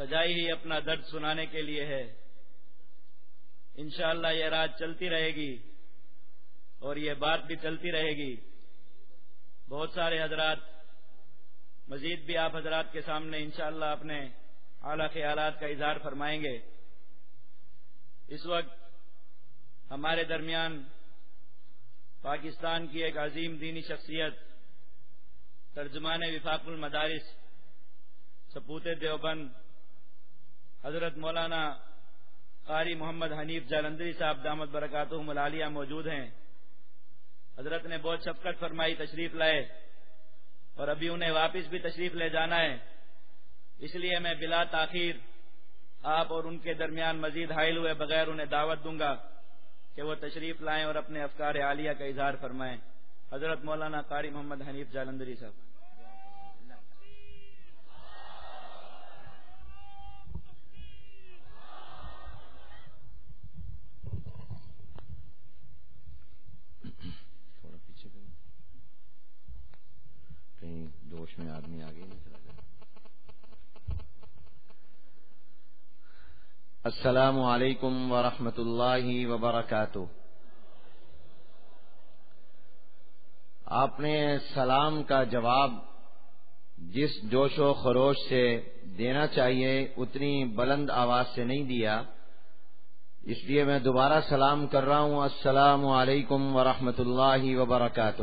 سجائی ہی اپنا درد سنانے کے لیے ہے۔ انشاءاللہ یہ رات چلتی رہے گی اور یہ بات بھی چلتی رہے گی۔ بہت سارے حضرات، مزید بھی آپ حضرات کے سامنے انشاءاللہ اپنے اعلی خیالات کا اظہار فرمائیں گے۔ اس وقت ہمارے درمیان پاکستان کی ایک عظیم دینی شخصیت، ترجمان وفاق المدارس سپوت دیوبند حضرت مولانا قاری محمد حنیف جالندری صاحب دامت برکاتہ ملالیہ موجود ہیں۔ حضرت نے بہت شفقت فرمائی، تشریف لائے اور ابھی انہیں واپس بھی تشریف لے جانا ہے۔ اس لیے میں بلا تاخیر آپ اور ان کے درمیان مزید حائل ہوئے بغیر انہیں دعوت دوں گا کہ وہ تشریف لائیں اور اپنے افکار عالیہ کا اظہار فرمائیں۔ حضرت مولانا قاری محمد حنیف جالندری صاحب۔ میں آدمی آگے نہیں چلا جائے السلام علیکم ورحمۃ اللہ وبرکاتہ۔ آپ نے سلام کا جواب جس جوش و خروش سے دینا چاہیے اتنی بلند آواز سے نہیں دیا۔ اس لیے میں دوبارہ سلام کر رہا ہوں۔ السلام علیکم ورحمۃ اللہ وبرکاتہ۔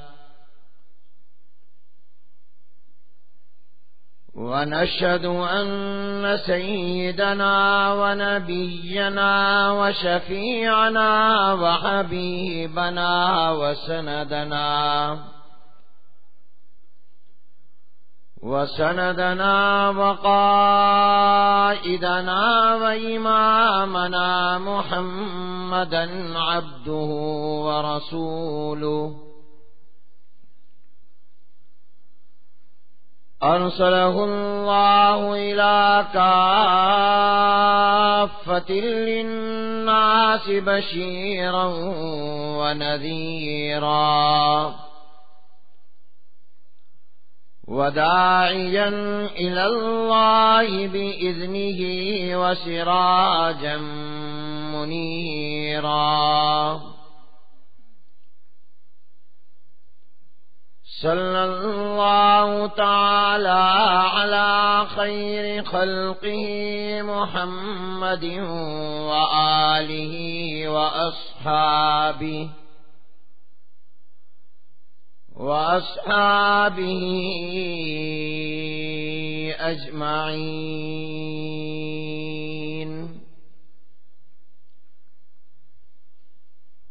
ونشهد أن سيدنا ونبينا وشفيعنا وحبيبنا وسندنا وسندنا وقائدنا وإمامنا محمدا عبده ورسوله أرسله الله إلى كافة للناس بشيرا ونذيرا. وداعيا إلى الله بإذنه وسراجا منيرا. صلى الله تعالى على خير خلقه محمد وآله وأصحابه وأصحابه أجمعين.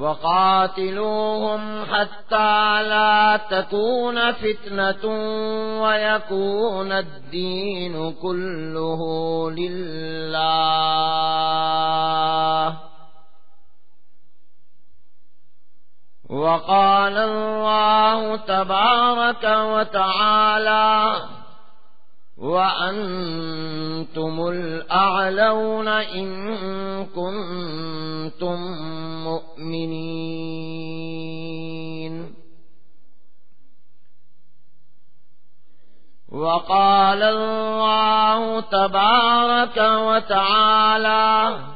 وقاتلوهم حتى لا تكون فتنة ويكون الدين كله لله. وقال الله تبارك وتعالى وأنتم الأعلون إن كنتم مؤمنين. وقال الله تبارك وتعالى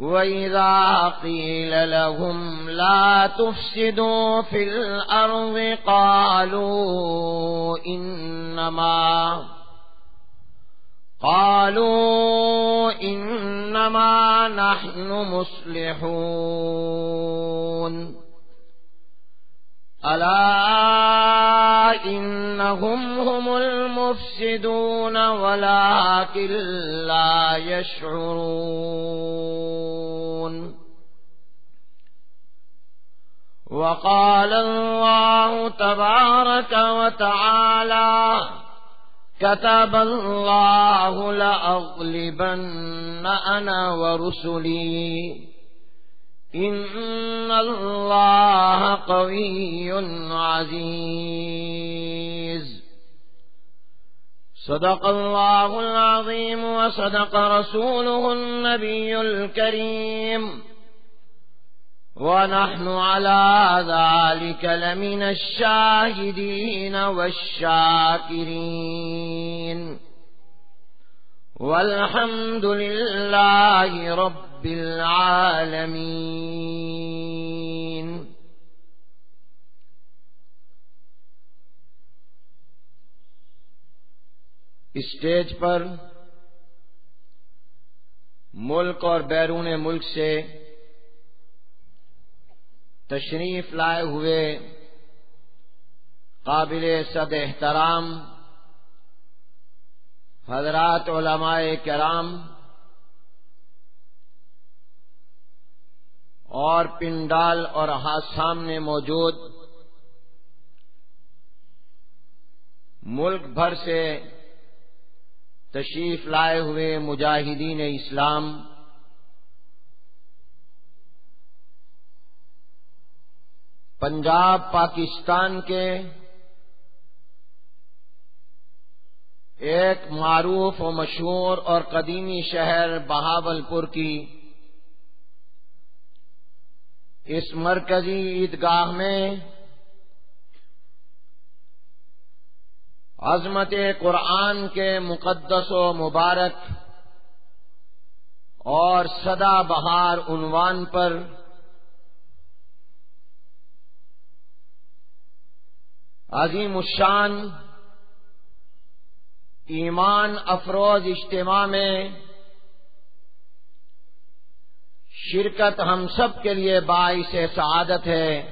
وإذا قيل لهم لا تفسدوا في الأرض قالوا إنما قالوا إنما نحن مصلحون ألا إنهم هم المفسدون ولكن لا يشعرون. وقال الله تبارك وتعالى كتب الله لأغلبن أنا ورسلي. إن الله قوي عزيز. صدق الله العظيم وصدق رسوله النبي الكريم. ونحن على ذلك لمن الشاهدين والشاكرين. والحمد لله رب رب العالمين. اسٹیج پر ملک اور بیرون ملک سے تشریف لائے ہوئے قابل صد احترام حضرات علماء کرام اور پنڈال اور ہاتھ سامنے موجود۔ ملک بھر سے تشریف لائے ہوئے مجاہدین اسلام۔ پنجاب، پاکستان کے ایک معروف و مشہور اور قدیمی شہر بہاول پور کی اس مرکزی عیدگاہ میں عظمت قرآن کے مقدس و مبارک اور سدا بہار عنوان پر عظیم الشان ایمان افروز اجتماع میں شرکت ہم سب کے لیے باعث سعادت ہے۔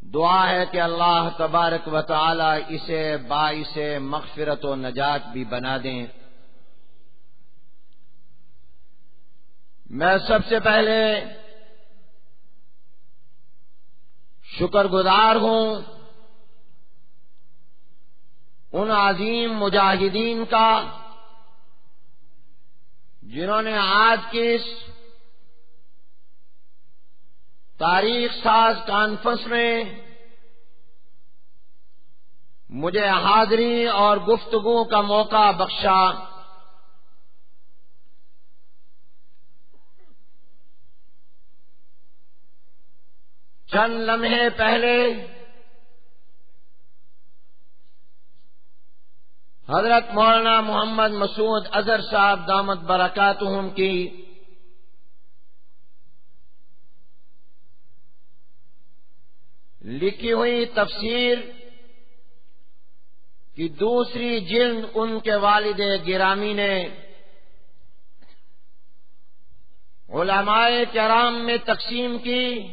دعا ہے کہ اللہ تبارک و تعالی اسے باعث مغفرت و نجات بھی بنا دیں۔ میں سب سے پہلے شکر گزار ہوں ان عظیم مجاہدین کا جنہوں نے آج کی اس تاریخ ساز کانفرنس میں مجھے حاضری اور گفتگو کا موقع بخشا۔ چند لمحے پہلے حضرت مولانا محمد مسعود اظہر صاحب دامت برکاتہم کی لکھی ہوئی تفسیر کی دوسری جلد ان کے والد گرامی نے علماء کرام میں تقسیم کی۔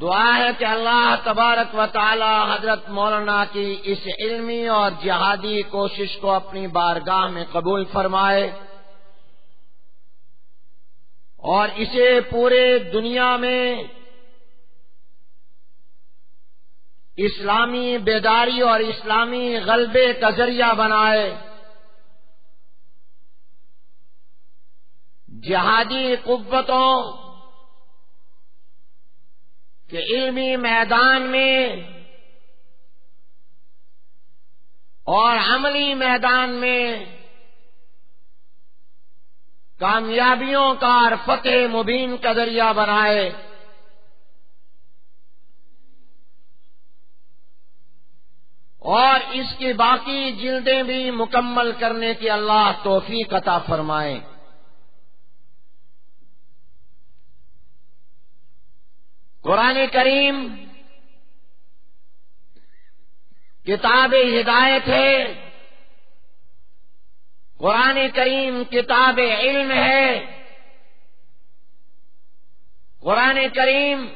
دعا ہے کہ اللہ تبارک و تعالی حضرت مولانا کی اس علمی اور جہادی کوشش کو اپنی بارگاہ میں قبول فرمائے اور اسے پورے دنیا میں اسلامی بیداری اور اسلامی غلبے کا ذریعہ بنائے۔ جہادی قوتوں کے علمی میدان میں اور عملی میدان میں کامیابیوں کا اور فتح مبین کا ذریعہ بنائے۔ اور اس کی باقی جلدیں بھی مکمل کرنے کی اللہ توفیق عطا فرمائے۔ قرآن کریم کتاب ہدایت ہے۔ قرآن کریم کتاب علم ہے۔ قرآن کریم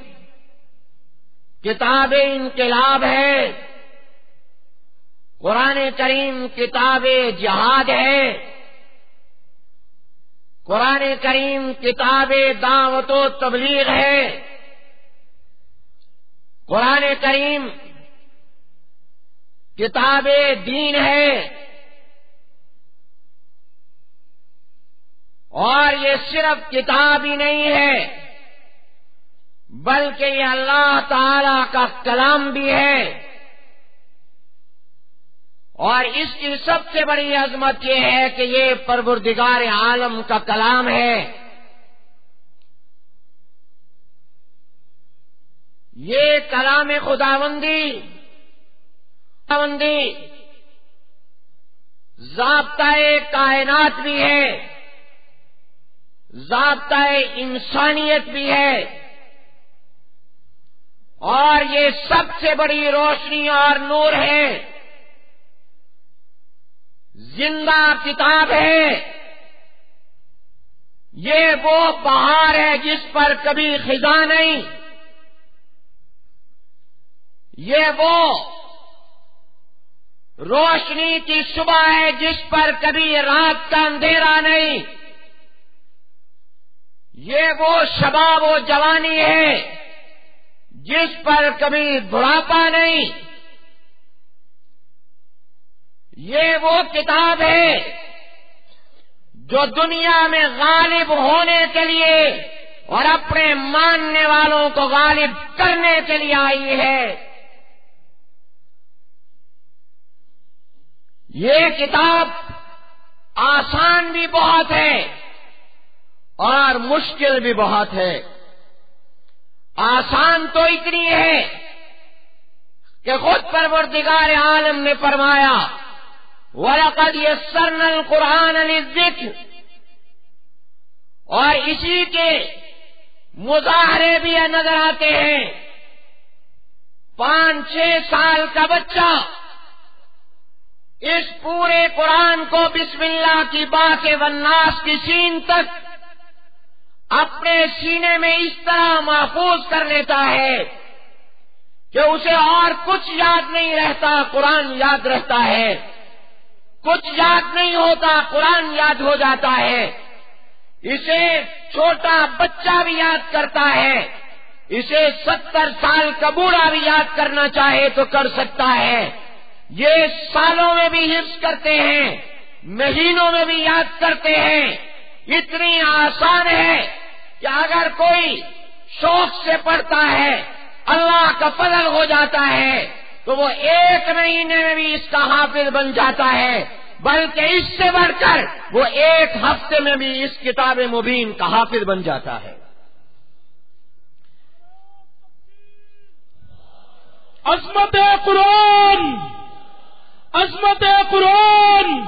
کتاب انقلاب ہے۔ قرآن کریم کتاب جہاد ہے۔ قرآن کریم کتاب دعوت و تبلیغ ہے۔ قرآن کریم کتاب دین ہے۔ اور یہ صرف کتاب ہی نہیں ہے، بلکہ یہ اللہ تعالی کا کلام بھی ہے۔ اور اس کی سب سے بڑی عظمت یہ ہے کہ یہ پروردگار عالم کا کلام ہے۔ یہ کلام خداوندی خداوندی ضابطۂ کائنات بھی ہے ضابطۂ انسانیت بھی ہے۔ اور یہ سب سے بڑی روشنی اور نور ہے۔ زندہ کتاب ہے۔ یہ وہ پہاڑ ہے جس پر کبھی خزاں نہیں۔ یہ وہ روشنی کی صبح ہے جس پر کبھی رات کا اندھیرا نہیں۔ یہ وہ شباب و جوانی ہے جس پر کبھی بڑھاپا نہیں۔ یہ وہ کتاب ہے جو دنیا میں غالب ہونے کے لیے اور اپنے ماننے والوں کو غالب کرنے کے لیے آئی ہے۔ یہ کتاب آسان بھی بہت ہے اور مشکل بھی بہت ہے۔ آسان تو اتنی ہے کہ خود پروردگار عالم نے فرمایا وَلَقَدْ يَسَّرْنَا الْقُرْآنَ لِلذِّكْرِ اور اسی کے مظاہرے بھی نظر آتے ہیں۔ پانچ چھ سال کا بچہ اس پورے قرآن کو بسم اللہ کی بات وناس کی سین تک اپنے سینے میں اس طرح محفوظ کر لیتا ہے کہ اسے اور کچھ یاد نہیں رہتا، قرآن یاد رہتا ہے۔ کچھ یاد نہیں ہوتا، قرآن یاد ہو جاتا ہے۔ اسے چھوٹا بچہ بھی یاد کرتا ہے۔ اسے ستر سال کا بوڑھا بھی یاد کرنا چاہے تو کر سکتا ہے۔ یہ سالوں میں بھی حفظ کرتے ہیں، مہینوں میں بھی یاد کرتے ہیں۔ اتنی آسان ہے کہ اگر کوئی شوق سے پڑھتا ہے، اللہ کا فضل ہو جاتا ہے۔ تو وہ ایک مہینے میں بھی اس کا حافظ بن جاتا ہے، بلکہ اس سے بڑھ کر وہ ایک ہفتے میں بھی اس کتاب مبین کا حافظ بن جاتا ہے۔ عظمت قرآن عظمت قرآن،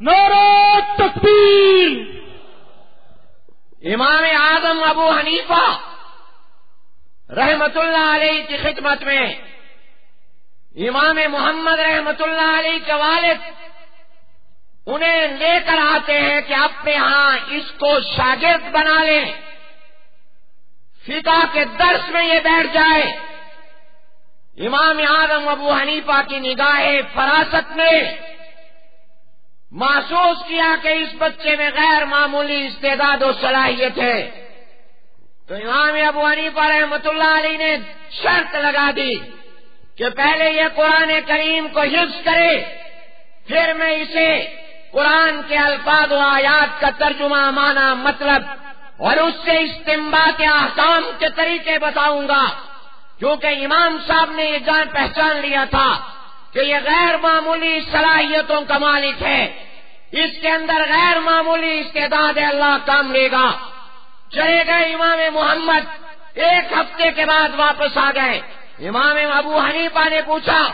نعرہ تکبیر۔ امام اعظم ابو حنیفہ رحمت اللہ علیہ کی خدمت میں امام محمد رحمت اللہ علیہ کے والد انہیں لے کر آتے ہیں کہ اپنے ہاں اس کو شاگرد بنا لیں۔ فقہ کے درس میں یہ بیٹھ جائے۔ امام اعظم ابو حنیفہ کی نگاہ فراست نے محسوس کیا کہ اس بچے میں غیر معمولی استعداد و صلاحیت ہے۔ تو امام ابو حنیفہ رحمت اللہ علیہ نے شرط لگا دی۔ کہ پہلے یہ قرآن کریم کو حفظ کرے، پھر میں اسے قرآن کے الفاظ و آیات کا ترجمہ مانا مطلب اور اس سے استمبا کے احکام کے طریقے بتاؤں گا۔ کیونکہ امام صاحب نے یہ جان پہچان لیا تھا کہ یہ غیر معمولی صلاحیتوں کا مالک ہے۔ اس کے اندر غیر معمولی استعداد اللہ کام لے گا۔ چلے گئے امام محمد، ایک ہفتے کے بعد واپس آ گئے۔ امام ابو حنیفہ نے پوچھا،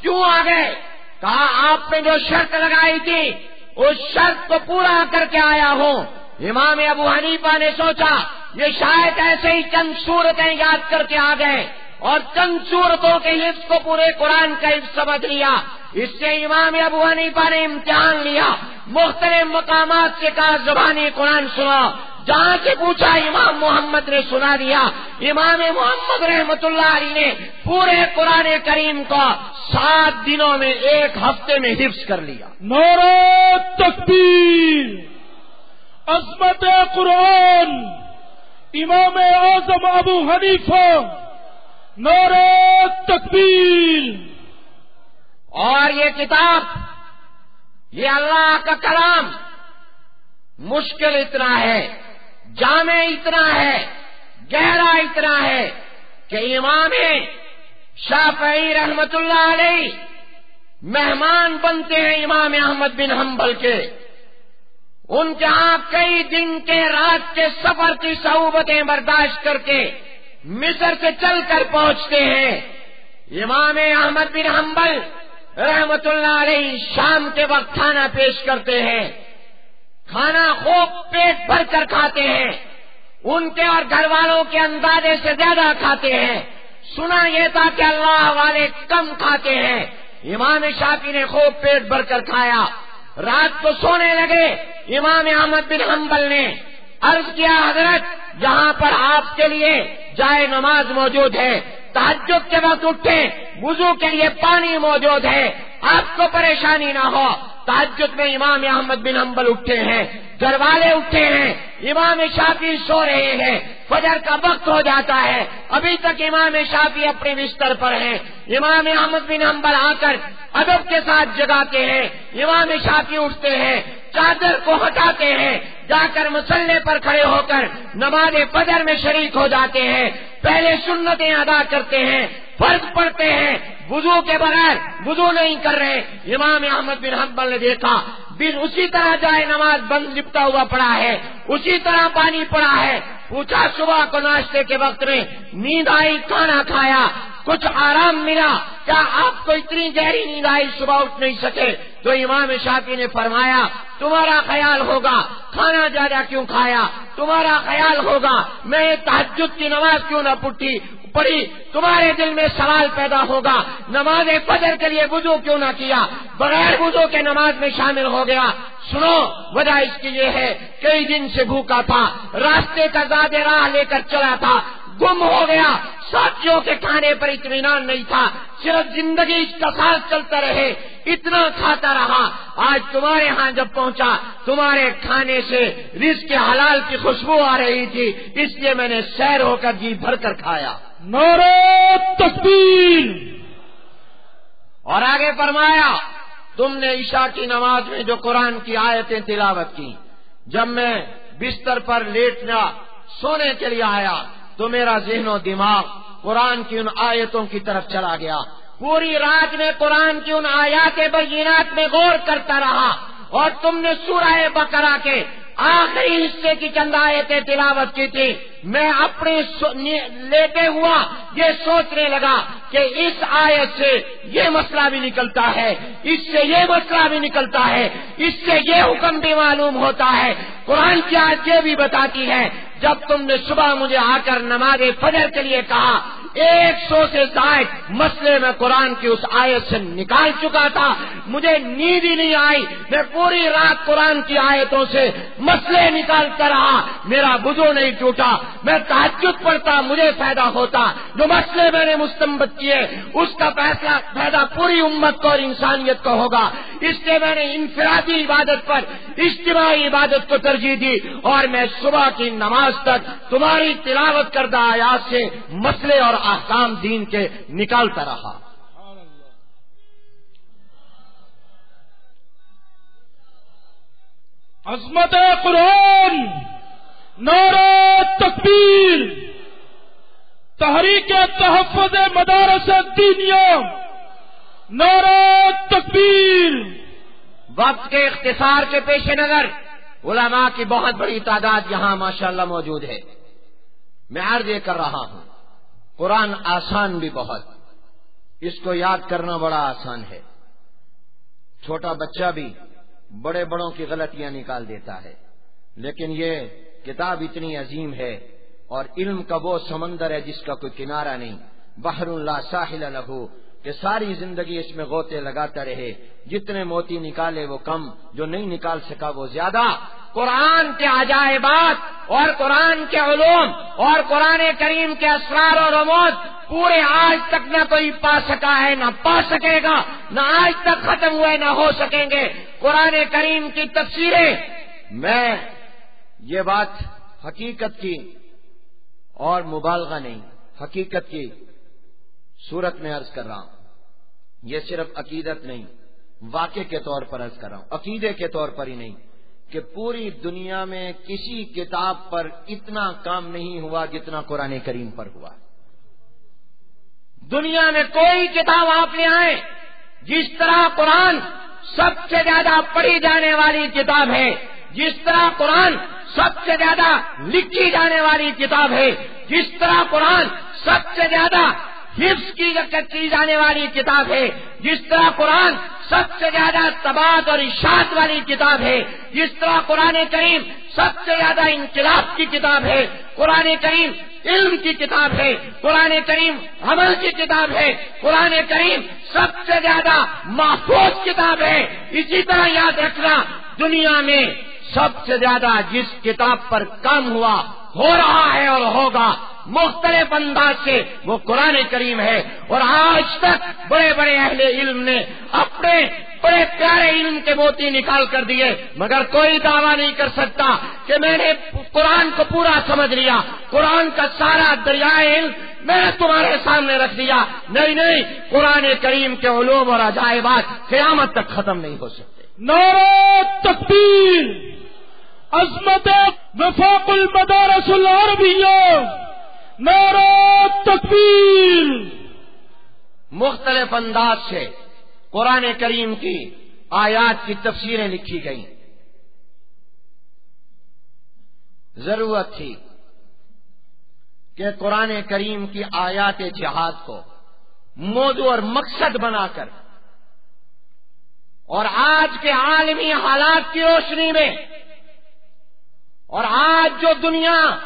کیوں آ گئے؟ کہا، آپ نے جو شرط لگائی تھی، اس شرط کو پورا کر کے آیا ہوں۔ امام ابو حنیفہ نے سوچا، یہ شاید ایسے ہی چند صورتیں یاد کر کے آ گئے۔ اور چند صورتوں کے حفظ کو پورے قرآن کا حفظ سمجھ لیا۔ اس سے امام ابو حنیفہ نے امتحان لیا۔ مختلف مقامات سے کہا زبانی قرآن سنا۔ جہاں سے پوچھا امام محمد نے سنا دیا امام محمد رحمت اللہ علی نے پورے قرآن کریم کو سات دنوں میں ایک ہفتے میں حفظ کر لیا۔ نور تکبیر عظمت قرآن امام اعظم ابو حنیفہ نور تکبیر۔ اور یہ کتاب یہ اللہ کا کلام مشکل اتنا ہے۔ جامع اتنا ہے، گہرا اتنا ہے کہ امام شافعی رحمت اللہ علیہ مہمان بنتے ہیں امام احمد بن حنبل کے۔ ان کے ہاں کئی دن کے رات کے سفر کی صعوبتیں برداشت کر کے مصر سے چل کر پہنچتے ہیں۔ امام احمد بن حنبل رحمت اللہ علیہ شام کے وقت کھانا پیش کرتے ہیں۔ کھانا خوب پیٹ بھر کر کھاتے ہیں۔ ان کے اور گھر والوں کے اندازے سے زیادہ کھاتے ہیں۔ سنا یہ تھا کہ اللہ والے کم کھاتے ہیں۔ امام شافی نے خوب پیٹ بھر کر کھایا۔ رات کو سونے لگے۔ امام احمد بن حنبل نے عرض کیا، حضرت جہاں پر آپ کے لیے جائے نماز موجود ہے۔ تحجد کے وقت اٹھے وضو کے لیے پانی موجود ہے۔ آپ کو پریشانی نہ ہو۔ تحجد میں امام احمد بن حنبل اٹھے ہیں گھر والے اٹھے ہیں، امام شافی سو رہے ہیں، فجر کا وقت ہو جاتا ہے، ابھی تک امام شافی اپنے بستر پر ہیں۔ امام احمد بن حنبل آ کر ادب کے ساتھ جگاتے ہیں، امام شافی اٹھتے ہیں چادر کو ہٹاتے ہیں، جا کر مسلح پر کھڑے ہو کر نماز فجر میں شریک ہو جاتے ہیں۔ پہلے سنتیں ادا کرتے ہیں، فرض پڑتے ہیں۔ وضو کے بغیر وضو نہیں کر رہے۔ امام احمد بن حنبل نے دیکھا، بن اسی طرح جائے نماز بند لپٹا ہوا پڑا ہے، اسی طرح پانی پڑا ہے۔ پوچھا صبح کو ناشتے کے وقت میں، نیند آئی، کھانا کھایا۔ کچھ آرام ملا۔ کیا آپ کو اتنی گہری نیند آئی صبح اٹھ نہیں سکے؟ تو امام شافی نے فرمایا، تمہارا خیال ہوگا۔ کھانا زیادہ کیوں کھایا؟ تمہارا خیال ہوگا۔ میں تحجد کی نماز کیوں نہ پٹھی پڑی تمہارے دل میں سوال پیدا ہوگا۔ نماز فجر کے لیے وضو کیوں نہ کیا؟ بغیر وضو کے نماز میں شامل ہو گیا۔ سنو وجہ اس کی یہ ہے، کئی دن سے بھوکا تھا۔ راستے کا زیادہ راہ لے کر چلا تھا۔ گم ہو گیا۔ ساتھیوں کے کھانے پر اطمینان نہیں تھا صرف زندگی اس کا ساتھ چلتا رہے اتنا کھاتا رہا۔ آج تمہارے ہاں جب پہنچا تمہارے کھانے سے رزق کے حلال کی خوشبو آ رہی تھی اس لیے میں نے سیر ہو کر جی بھر کر کھایا۔ تکبیر۔ اور آگے فرمایا تم نے عشاء کی نماز میں جو قرآن کی آیتیں تلاوت کی جب میں بستر پر لیٹنا سونے کے لیے آیا تو میرا ذہن و دماغ قرآن کی ان آیتوں کی طرف چلا گیا۔ پوری رات میں قرآن کی ان آیات بینات میں غور کرتا رہا اور تم نے سورہ بکرا کے آخری حصے کی چند آیتیں تلاوت کی تھی۔ میں اپنے لیتے ہوا یہ سوچنے لگا کہ اس آیت سے یہ مسئلہ بھی نکلتا ہے۔ اس سے یہ مسئلہ بھی نکلتا ہے۔ اس سے یہ حکم بھی معلوم ہوتا ہے۔ قرآن کی آیت یہ بھی بتاتی ہے جب تم نے صبح مجھے آ کر نماز فجر کے لیے کہا، ایک سو سے زائد مسئلے میں قرآن کی اس آیت سے نکال چکا تھا، مجھے نیند ہی نہیں آئی، میں پوری رات قرآن کی آیتوں سے مسئلے نکالتا رہا میرا بزو نہیں ٹوٹا، میں تعجد پڑتا مجھے فائدہ ہوتا، جو مسئلے میں نے مستمت کیے، اس کا فیصلہ فائدہ پوری امت کو اور انسانیت کو ہوگا۔ اس لیے میں نے انفرادی عبادت پر، اجتماعی عبادت کو ترجیح دی اور میں صبح کی نماز تک تمہاری تلاوت کردہ آیات سے مسئلے اور احکام دین کے نکالتا رہا۔ عظمت قرآن، نور تکبیر، تحریک تحفظ مدارس دینیا نعرہ تکبیر۔ وقت کے اختصار کے پیش نظر علماء کی بہت بڑی تعداد یہاں ماشاءاللہ موجود ہے۔ میں عرض یہ کر رہا ہوں، قرآن آسان بھی بہت، اس کو یاد کرنا بڑا آسان ہے۔ چھوٹا بچہ بھی بڑے بڑوں کی غلطیاں نکال دیتا ہے، لیکن یہ کتاب اتنی عظیم ہے اور علم کا وہ سمندر ہے جس کا کوئی کنارہ نہیں۔ بحر اللہ ساحل لہو کہ ساری زندگی اس میں غوطے لگاتا رہے، جتنے موتی نکالے وہ کم، جو نہیں نکال سکا وہ زیادہ۔ قرآن کے عجائبات اور قرآن کے علوم اور قرآن کریم کے اسرار و رموز پورے آج تک نہ کوئی پا سکا ہے، نہ پا سکے گا، نہ آج تک ختم ہوئے، نہ ہو سکیں گے۔ قرآن کریم کی تفسیریں۔ میں یہ بات حقیقت کی اور مبالغہ نہیں، حقیقت کی۔ صورت میں عرض کر رہا ہوں۔ یہ صرف عقیدت نہیں واقع کے طور پر عرض کر رہا ہوں، عقیدے کے طور پر ہی نہیں کہ پوری دنیا میں کسی کتاب پر اتنا کام نہیں ہوا جتنا قرآن کریم پر ہوا۔ دنیا میں کوئی کتاب آپ لے آئے جس طرح قرآن سب سے زیادہ پڑھی جانے والی کتاب ہے، جس طرح قرآن سب سے زیادہ لکھی جانے والی کتاب ہے، جس طرح قرآن سب سے زیادہ حفظ کی جانے والی کتاب ہے، جس طرح قرآن سب سے زیادہ تباد اور اشاعت والی کتاب ہے، جس طرح قرآن کریم سب سے زیادہ انقلاب کی کتاب ہے، قرآن کریم علم کی کتاب ہے، قرآن کریم عمل کی کتاب ہے، قرآن کریم سب سے زیادہ محفوظ کتاب ہے۔ اسی طرح یاد رکھنا، دنیا میں سب سے زیادہ جس کتاب پر کام ہوا، ہو رہا ہے اور ہوگا۔ مختلف انداز سے وہ قرآن کریم ہے اور آج تک بڑے بڑے اہل علم نے اپنے بڑے پیارے علم کے موتی نکال کر دیے، مگر کوئی دعویٰ نہیں کر سکتا کہ میں نے قرآن کو پورا سمجھ لیا، قرآن کا سارا دریائے علم میں نے تمہارے سامنے رکھ دیا۔ نہیں نہیں، قرآن کریم کے علوم اور عجائبات قیامت تک ختم نہیں ہو سکتے۔ نعرہ تکبیر، عظمت وفاق المدارس العربیہ۔ نعرہ تکبیر۔ مختلف انداز سے قرآن کریم کی آیات کی تفسیریں لکھی گئیں۔ ضرورت تھی کہ قرآن کریم کی آیات جہاد کو موضوع اور مقصد بنا کر اور آج کے عالمی حالات کی روشنی میں اور آج جو دنیا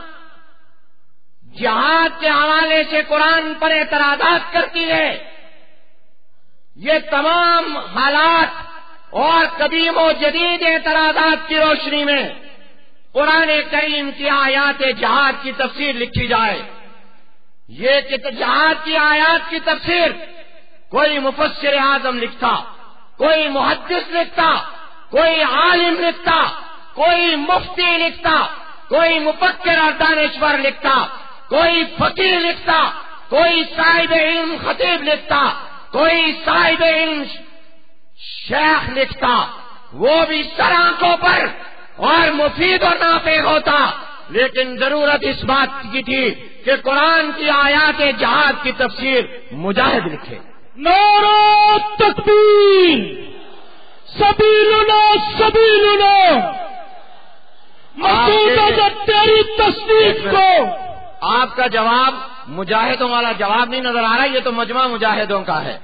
جہاد کے حوالے سے قرآن پر اعتراضات کرتی ہے۔ یہ تمام حالات اور قدیم و جدید اعتراضات کی روشنی میں قرآن کریم کی آیات جہاد کی تفسیر لکھی جائے۔ یہ جہاد کی آیات کی تفسیر کوئی مفسر اعظم لکھتا، کوئی محدث لکھتا، کوئی عالم لکھتا، کوئی مفتی لکھتا، کوئی مفکر اور دانشور لکھتا۔ کوئی فقیر لکھتا کوئی صاحب علم خطیب لکھتا کوئی صاحب علم شیخ لکھتا وہ بھی سراخوں پر اور مفید اور نافع ہوتا۔ لیکن ضرورت اس بات کی تھی کہ قرآن کی آیات جہاد کی تفسیر مجاہد لکھے۔ نعرہ تکبیر۔ سبیلنا سبیلنا۔ مسعود تیری تصدیق کو آپ کا جواب مجاہدوں والا جواب نہیں نظر آ رہا یہ تو مجمع مجاہدوں کا ہے۔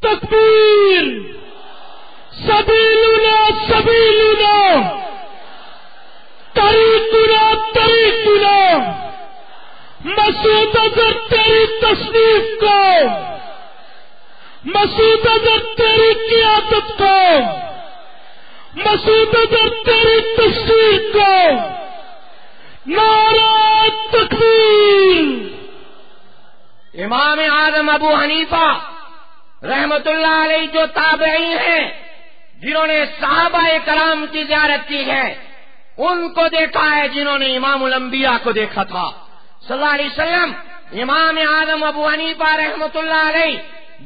تکبیر! سبیلنا سبیلنا! طریقنا طریقنا! مسعود اگر تیری تصنیف کو، مسعود اگر تیری قیادت کو، مسعود اگر تیری تصویر کو نعرہ تکبیر۔ امام اعظم ابو حنیفہ رحمت اللہ علیہ جو تابعی ہیں، جنہوں نے صحابہ کرام کی زیارت کی ہے، ان کو دیکھا ہے جنہوں نے امام الانبیاء کو دیکھا تھا۔ صلی اللہ علیہ وسلم، امام اعظم ابو حنیفہ رحمت اللہ علیہ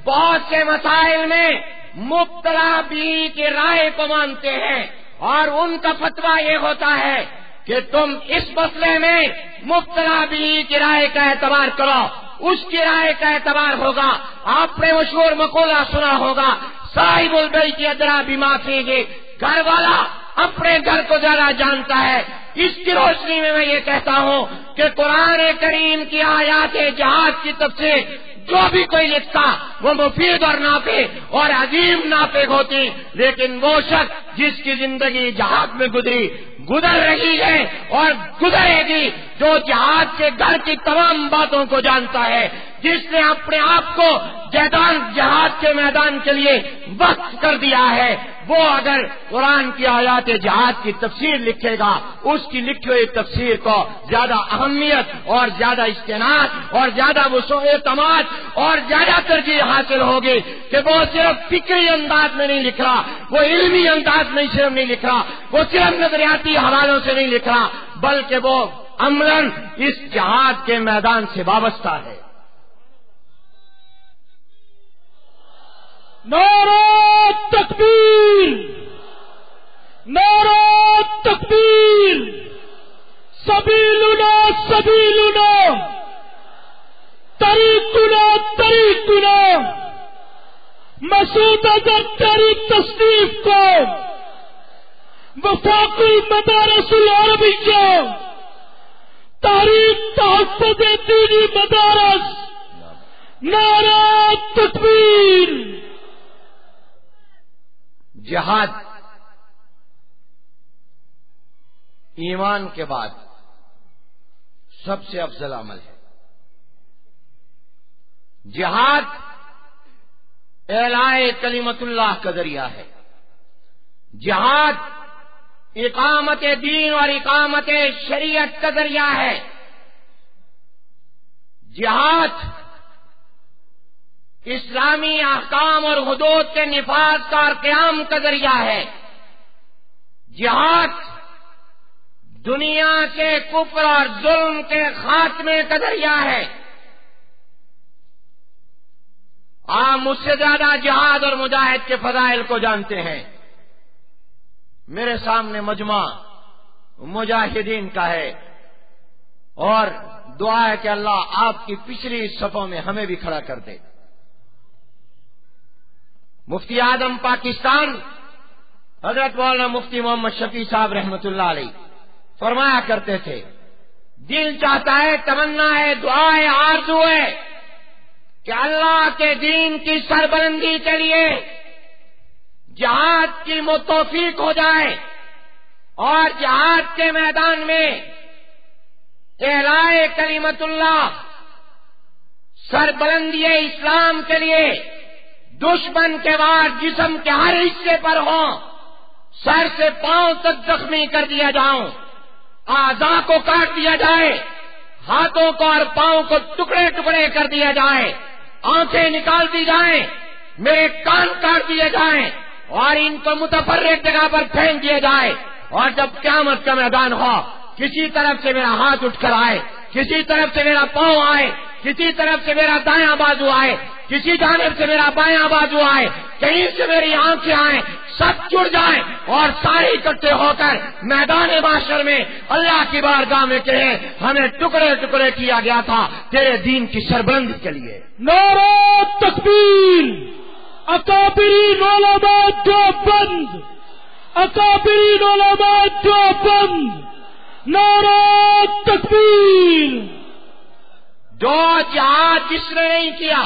بہت سے مسائل میں مبتلا بھی کی رائے کو مانتے ہیں اور ان کا فتویٰ یہ ہوتا ہے کہ تم اس مسئلے میں مبتلا بھی کرائے کا اعتبار کرو۔ اس کی رائے کا اعتبار ہوگا۔ آپ نے مشہور مقولہ سنا ہوگا۔ صاحب البئی کی ادرا بھی معافی گے گھر والا اپنے گھر کو زیادہ جانتا ہے۔ اس کی روشنی میں میں یہ کہتا ہوں کہ قرآن کریم کی آیات جہاز کی تفصیل جو بھی کوئی لکھتا وہ مفید اور ناپے اور عظیم ناپے ہوتی، لیکن وہ شخص جس کی زندگی جہاد میں گزری، گزر رہی ہے اور گزرے گی، جو جہاد کے گھر کی تمام باتوں کو جانتا ہے، جس نے اپنے آپ کو جیدان جہاد کے میدان کے لیے وقت کر دیا ہے۔ وہ اگر قرآن کی آیات جہاد کی تفسیر لکھے گا، اس کی لکھی ہوئی تفسیر کو زیادہ اہمیت اور زیادہ اشتناک اور زیادہ وہ اعتماد اور زیادہ ترجیح حاصل ہوگی کہ وہ صرف فکری انداز میں نہیں لکھ رہا، وہ علمی انداز میں صرف نہیں لکھ رہا، وہ صرف نظریاتی حوالوں سے نہیں لکھ رہا، بلکہ وہ عمل اس جہاد کے میدان سے وابستہ ہے۔ نعرہ تکبیر نعرہ تکبیر سبھی لنا سبھی لنا تری تری مسعود اگر تیری تصنیف کو وفاق المدارس العربیہ تاریخ تحفظ دینی مدارس، نعرہ تکبیر۔ جہاد۔ ایمان کے بعد سب سے افضل عمل ہے۔ جہاد اعلائے کلیمت اللہ کا ذریعہ ہے۔ جہاد اقامت دین اور اقامت شریعت کا ذریعہ ہے۔ جہاد اسلامی احکام اور حدود کے نفاذ کا قیام کا ذریعہ ہے۔ جہاد دنیا کے کفر اور ظلم کے خاتمے کا ذریعہ ہے۔ آپ مجھ سے زیادہ جہاد اور مجاہد کے فضائل کو جانتے ہیں۔ میرے سامنے مجمع مجاہدین کا ہے۔ اور دعا ہے کہ اللہ آپ کی پچھلی صفوں میں ہمیں بھی کھڑا کر دے۔ مفتی اعظم پاکستان، حضرت مولانا مفتی محمد شفیع صاحب رحمت اللہ علیہ، فرمایا کرتے تھے، دل چاہتا ہے، تمنا ہے، دعا ہے، آرزو ہے کہ اللہ کے دین کی سربلندی کے لیے جہاد کی متوفیق ہو جائے اور جہاد کے میدان میں اعلائے کریمت اللہ، سربلندی اسلام کے لیے دشمن کے بعد جسم کے ہر حصے پر ہوں، سر سے پاؤں تک زخمی کر دیا جاؤں آزا کو کاٹ دیا جائے، ہاتھوں کو اور پاؤں کو ٹکڑے ٹکڑے کر دیا جائے، آنکھیں نکال دی جائیں، میرے کان کاٹ دیے جائیں اور ان کو متفرق جگہ پر پھینک دیا جائے۔ اور جب قیامت کا میدان ہو، کسی طرف سے میرا ہاتھ اٹھ کر آئے، کسی طرف سے میرا پاؤں آئے کسی طرف سے میرا دایاں بازو آئے، کسی جانب سے میرا بایاں بازو آئے، کہیں سے میری آنکھیں آئیں، سب جڑ جائیں اور سارے اکٹھے ہو کر میدان معاشر میں اللہ کی بارگاہ میں کہے ہمیں ٹکڑے ٹکڑے کیا گیا تھا تیرے دین کی سربلندی کے لیے۔ نعرہ تکبیر، اکابرین علماء جو بند، اکابرین علماء جو بند، نعرہ تکبیر۔ جو جہاد جس نے نہیں کیا،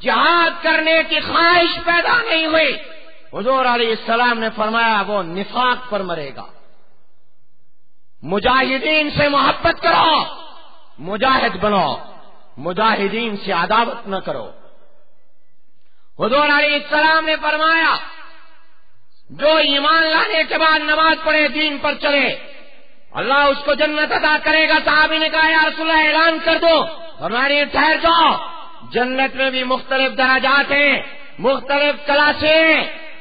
جہاد کرنے کی خواہش پیدا نہیں ہوئی۔ حضور علیہ السلام نے فرمایا، وہ نفاق پر مرے گا۔ مجاہدین سے محبت کرو، مجاہد بنو، مجاہدین سے عداوت نہ کرو۔ حضور علیہ السلام نے فرمایا، جو ایمان لانے کے بعد نماز پڑھے، دین پر چلے۔ اللہ اس کو جنت ادا کرے گا۔ صحابی نے کہا، یا رسول اللہ، اعلان کر دو۔ ہماری ٹھہر جاؤ جنت میں بھی مختلف درجات ہیں، مختلف کلاسیں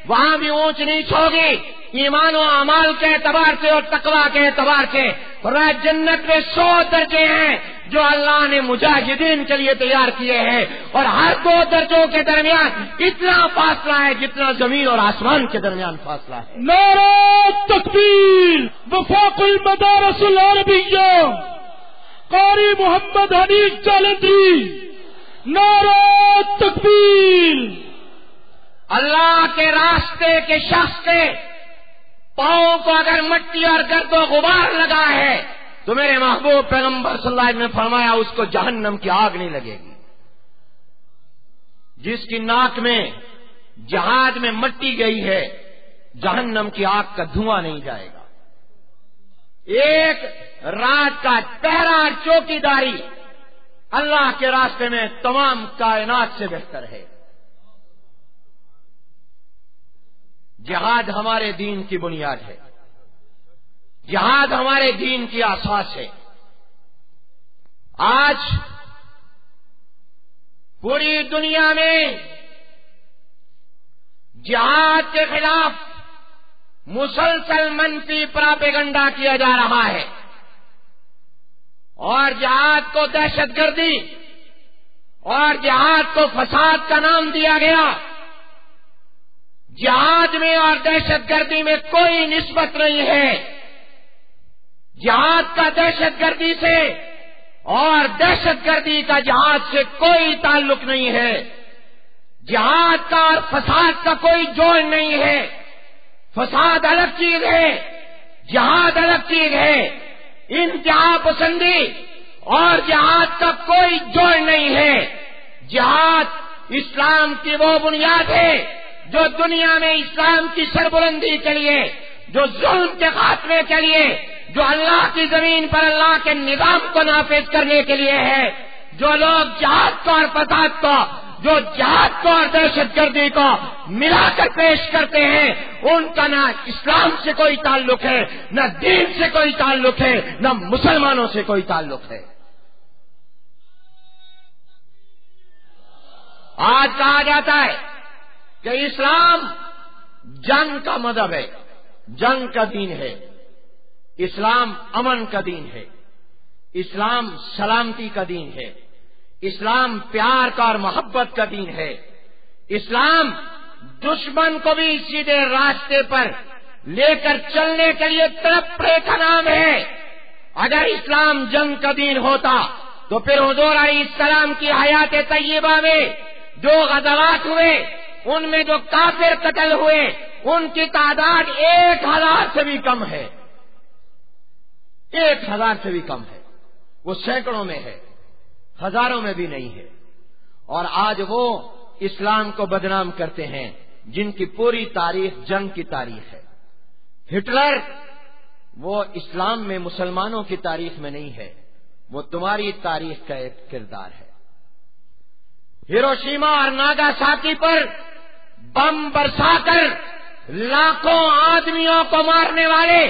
وہاں بھی اونچ نیچ ہوگی۔ ایمان و امال کے اعتبار سے اور تقوا کے اعتبار سے جنت میں سو درجے ہیں جو اللہ نے مجاہدین کے لیے تیار کیے ہیں۔ اور ہر دو درجوں کے درمیان اتنا فاصلہ ہے جتنا زمین اور آسمان کے درمیان فاصلہ ہے۔ نعرہ تکبیر وفاق المدارس العربیہ۔ قاری محمد حنیف چالندری نعرہ تکبیر۔ اللہ کے راستے کے شخص کے پاؤں کو اگر مٹی اور گرد و غبار لگا ہے، تو میرے محبوب پیغمبر صلی اللہ علیہ وسلم نے فرمایا، اس کو جہنم کی آگ نہیں لگے گی۔ جس کی ناک میں جہاز میں مٹی گئی ہے، جہنم کی آگ کا دھواں نہیں جائے گا۔ ایک رات کا پہرا چوکی داری اللہ کے راستے میں تمام کائنات سے بہتر ہے۔ جہاد ہمارے دین کی بنیاد ہے۔ جہاد ہمارے دین کی آساس ہے۔ آج پوری دنیا میں جہاد کے خلاف مسلسل منفی پراپیگنڈا کیا جا رہا ہے۔ اور جہاد کو دہشت گردی اور جہاد کو فساد کا نام دیا گیا۔ جہاد میں اور دہشت گردی میں کوئی نسبت نہیں ہے۔ جہاد کا دہشت گردی سے اور دہشت گردی کا جہاد سے کوئی تعلق نہیں ہے۔ جہاد کا اور فساد کا کوئی جوڑ نہیں ہے۔ فساد الگ چیز ہے، جہاد الگ چیز ہے۔ انتہا پسندی اور جہاد کا کوئی جوڑ نہیں ہے۔ جہاد اسلام کی وہ بنیاد ہے جو دنیا میں اسلام کی سربلندی کے لیے، جو ظلم کے خاتمے کے لیے، جو اللہ کی زمین پر اللہ کے نظام کو نافذ کرنے کے لیے ہے۔ جو لوگ جہاد کو اور فساد کو جو جہاد کو اور دہشت گردی کو ملا کر پیش کرتے ہیں، ان کا نہ اسلام سے کوئی تعلق ہے، نہ دین سے کوئی تعلق ہے، نہ مسلمانوں سے کوئی تعلق ہے۔ آج کہا جاتا ہے کہ اسلام جنگ کا مذہب ہے، جنگ کا دین ہے۔ اسلام امن کا دین ہے۔ اسلام سلامتی کا دین ہے۔ اسلام پیار کا اور محبت کا دین ہے۔ اسلام دشمن کو بھی سیدھے راستے پر لے کر چلنے کے لیے تڑپڑے کا نام ہے۔ اگر اسلام جنگ کا دین ہوتا تو پھر حضور علیہ السلام کی حیات طیبہ میں جو غزوات ہوئے، ان میں جو کافر قتل ہوئے، ان کی تعداد ایک ہزار سے بھی کم ہے۔ ایک ہزار سے بھی کم ہے۔ وہ سینکڑوں میں ہے۔ ہزاروں میں بھی نہیں ہے۔ اور آج وہ اسلام کو بدنام کرتے ہیں، جن کی پوری تاریخ جنگ کی تاریخ ہے۔ ہٹلر وہ اسلام میں مسلمانوں کی تاریخ میں نہیں ہے، وہ تمہاری تاریخ کا ایک کردار ہے۔ ہیروشیما اور ناگا ساکی پر بم برسا کر لاکھوں آدمیوں کو مارنے والے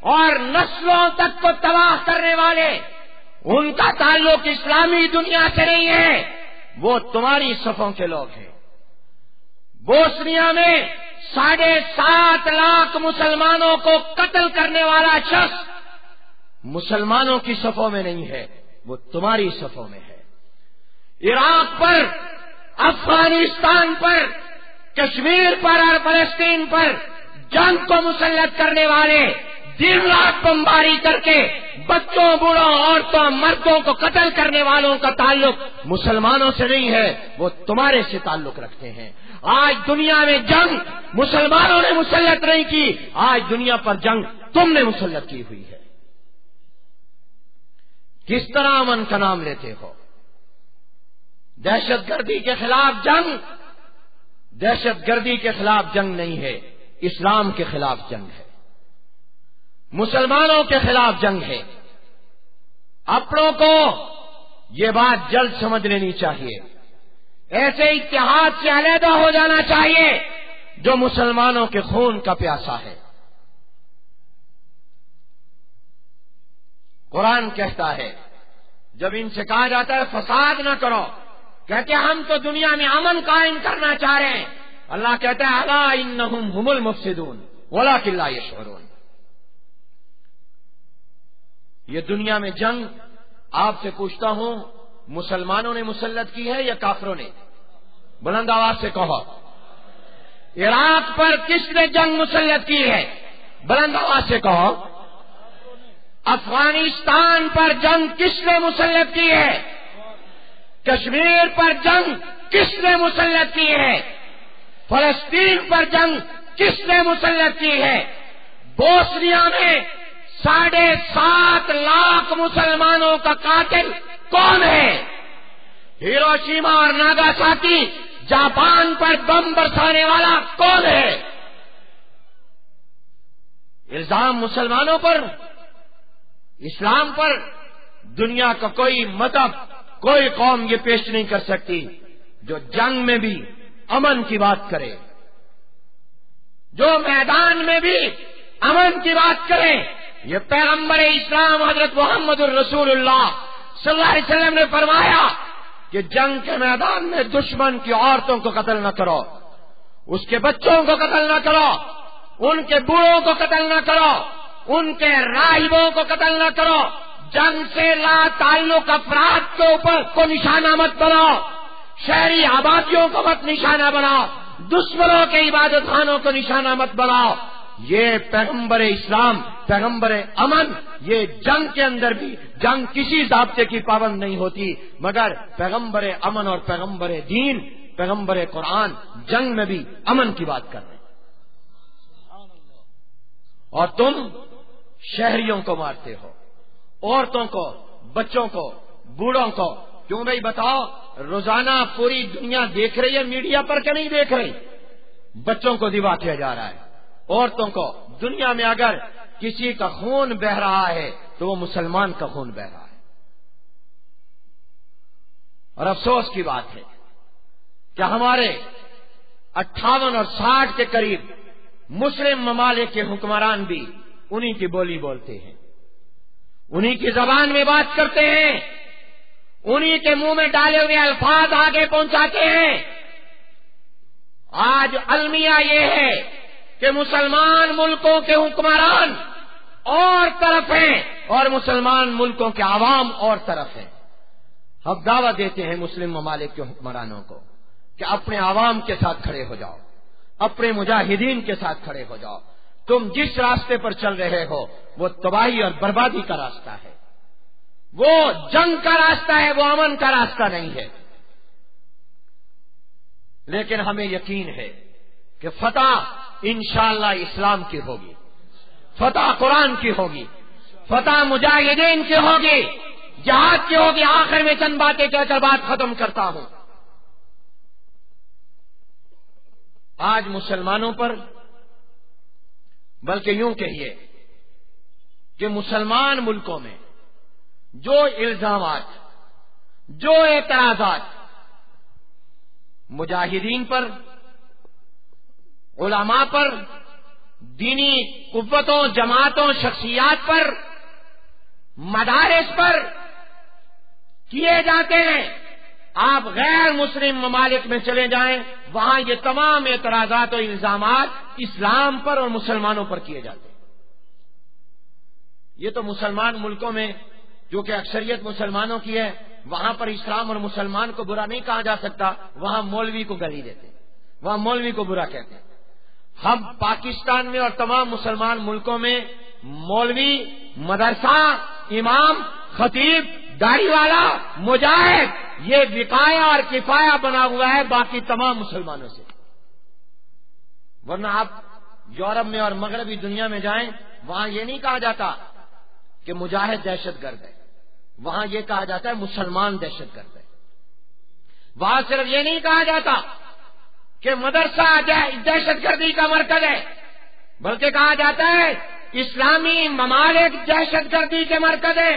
اور نسلوں تک کو تباہ کرنے والے ان کا تعلق اسلامی دنیا سے نہیں ہے، وہ تمہاری صفوں کے لوگ ہیں۔ بوسنیا میں ساڑھے سات لاکھ مسلمانوں کو قتل کرنے والا شخص مسلمانوں کی صفوں میں نہیں ہے، وہ تمہاری صفوں میں ہے۔ عراق پر، افغانستان پر، کشمیر پر اور فلسطین پر جنگ کو مسلط کرنے والے دن رات بمباری کر کے بچوں، بوڑھوں، عورتوں، مردوں کو قتل کرنے والوں کا تعلق مسلمانوں سے نہیں ہے، وہ تمہارے سے تعلق رکھتے ہیں۔ آج دنیا میں جنگ مسلمانوں نے مسلط نہیں کی، آج دنیا پر جنگ تم نے مسلط کی ہوئی ہے۔ کس طرح امن کا نام لیتے ہو؟ دہشت گردی کے خلاف جنگ؟ دہشت گردی کے خلاف جنگ نہیں ہے، اسلام کے خلاف جنگ ہے۔ مسلمانوں کے خلاف جنگ ہے۔ اپنوں کو یہ بات جلد سمجھ لینی چاہیے۔ ایسے اتحاد سے علیحدہ ہو جانا چاہیے جو مسلمانوں کے خون کا پیاسا ہے۔ قرآن کہتا ہے، جب ان سے کہا جاتا ہے، فساد نہ کرو۔ کہتے ہم تو دنیا میں امن قائم کرنا چاہ رہے ہیں۔ اللہ کہتا ہے اللہ ان حمل مفسدون اولا قلعہ یشورون یہ دنیا میں جنگ آپ سے پوچھتا ہوں، مسلمانوں نے مسلط کی ہے یا کافروں نے؟ بلند آواز سے کہو۔ عراق پر کس نے جنگ مسلط کی ہے؟ بلند آواز سے کہو۔ افغانستان پر جنگ کس نے مسلط کی ہے؟ کشمیر پر جنگ کس نے مسلط کی ہے؟ فلسطین پر جنگ کس نے مسلط کی ہے؟ بوسنیا میں ساڑھے سات لاکھ مسلمانوں کا قاتل کون ہے؟ ہیروشیما اور ناگا ساکی جاپان پر بم برسانے والا کون ہے؟ الزام مسلمانوں پر، اسلام پر، دنیا کا کوئی مذہب، کوئی قوم یہ پیش نہیں کر سکتی جو جنگ میں بھی امن کی بات کرے۔ جو میدان میں بھی امن کی بات کرے۔ یہ پیغمبر اسلام حضرت محمد الرسول اللہ صلی اللہ علیہ وسلم نے فرمایا کہ جنگ کے میدان میں دشمن کی عورتوں کو قتل نہ کرو، اس کے بچوں کو قتل نہ کرو، ان کے بوڑھوں کو قتل نہ کرو، ان کے راہبوں کو قتل نہ کرو، جنگ سے لا تعلق افراد کے اوپر کو نشانہ مت بناؤ، شہری آبادیوں کو مت نشانہ بناؤ، دشمنوں کے عبادت خانوں کو نشانہ مت بناؤ یہ پیغمبر اسلام، پیغمبر امن، یہ جنگ کے اندر بھی جنگ کسی ضابطے کی پابند نہیں ہوتی، مگر پیغمبر امن اور پیغمبر دین، پیغمبر قرآن جنگ میں بھی امن کی بات کر رہے ہیں۔ اور تم شہریوں کو مارتے ہو، عورتوں کو، بچوں کو، بوڑھوں کو، کیوں بھائی بتاؤ، روزانہ پوری دنیا دیکھ رہی ہے، میڈیا پر کہ نہیں دیکھ رہی؟ بچوں کو دیوا کیا جا رہا ہے۔ عورتوں کو دنیا میں اگر کسی کا خون بہ رہا ہے تو وہ مسلمان کا خون بہ رہا ہے۔ اور افسوس کی بات ہے کہ ہمارے اٹھاون اور ساٹھ کے قریب مسلم ممالک کے حکمران بھی انہی کی بولی بولتے ہیں۔ انہی کی زبان میں بات کرتے ہیں۔ انہی کے منہ میں ڈالے ہوئے الفاظ آگے پہنچاتے ہیں۔ آج المیہ یہ ہے کہ مسلمان ملکوں کے حکمران اور طرف ہیں اور مسلمان ملکوں کے عوام اور طرف ہیں۔ ہم دعوت دیتے ہیں مسلم ممالک کے حکمرانوں کو کہ اپنے عوام کے ساتھ کھڑے ہو جاؤ، اپنے مجاہدین کے ساتھ کھڑے ہو جاؤ۔ تم جس راستے پر چل رہے ہو، وہ تباہی اور بربادی کا راستہ ہے۔ وہ جنگ کا راستہ ہے، وہ امن کا راستہ نہیں ہے۔ لیکن ہمیں یقین ہے کہ فتح انشاءاللہ اسلام کی ہوگی۔ فتح قرآن کی ہوگی۔ فتح مجاہدین کی ہوگی۔ جہاد کی ہوگی۔ آخر میں چند باتیں کہہ کر بات ختم کرتا ہوں۔ آج مسلمانوں پر بلکہ یوں کہیے کہ مسلمان ملکوں میں جو الزامات، جو اعتراضات مجاہدین پر علماء پر، دینی قوتوں، جماعتوں، شخصیات پر، مدارس پر کیے جاتے ہیں۔ آپ غیر مسلم ممالک میں چلے جائیں، وہاں یہ تمام اعتراضات و الزامات اسلام پر اور مسلمانوں پر کیے جاتے ہیں۔ یہ تو مسلمان ملکوں میں، جو کہ اکثریت مسلمانوں کی ہے، وہاں پر اسلام اور مسلمان کو برا نہیں کہا جا سکتا، وہاں مولوی کو گلی دیتے وہاں مولوی کو برا کہتے ہیں۔ ہم پاکستان میں اور تمام مسلمان ملکوں میں مولوی، مدرسہ، امام، خطیب داڑھی والا، مجاہد، یہ وکایا اور کفایا بنا ہوا ہے باقی تمام مسلمانوں سے۔ ورنہ آپ یورپ میں اور مغربی دنیا میں جائیں، وہاں یہ نہیں کہا جاتا کہ مجاہد دہشت گرد ہے۔ وہاں یہ کہا جاتا ہے مسلمان دہشت گرد ہے۔ وہاں صرف یہ نہیں کہا جاتا کہ مدرسہ دہشت گردی کا مرکز ہے۔ بلکہ کہا جاتا ہے، اسلامی ممالک دہشت گردی کے مرکز ہے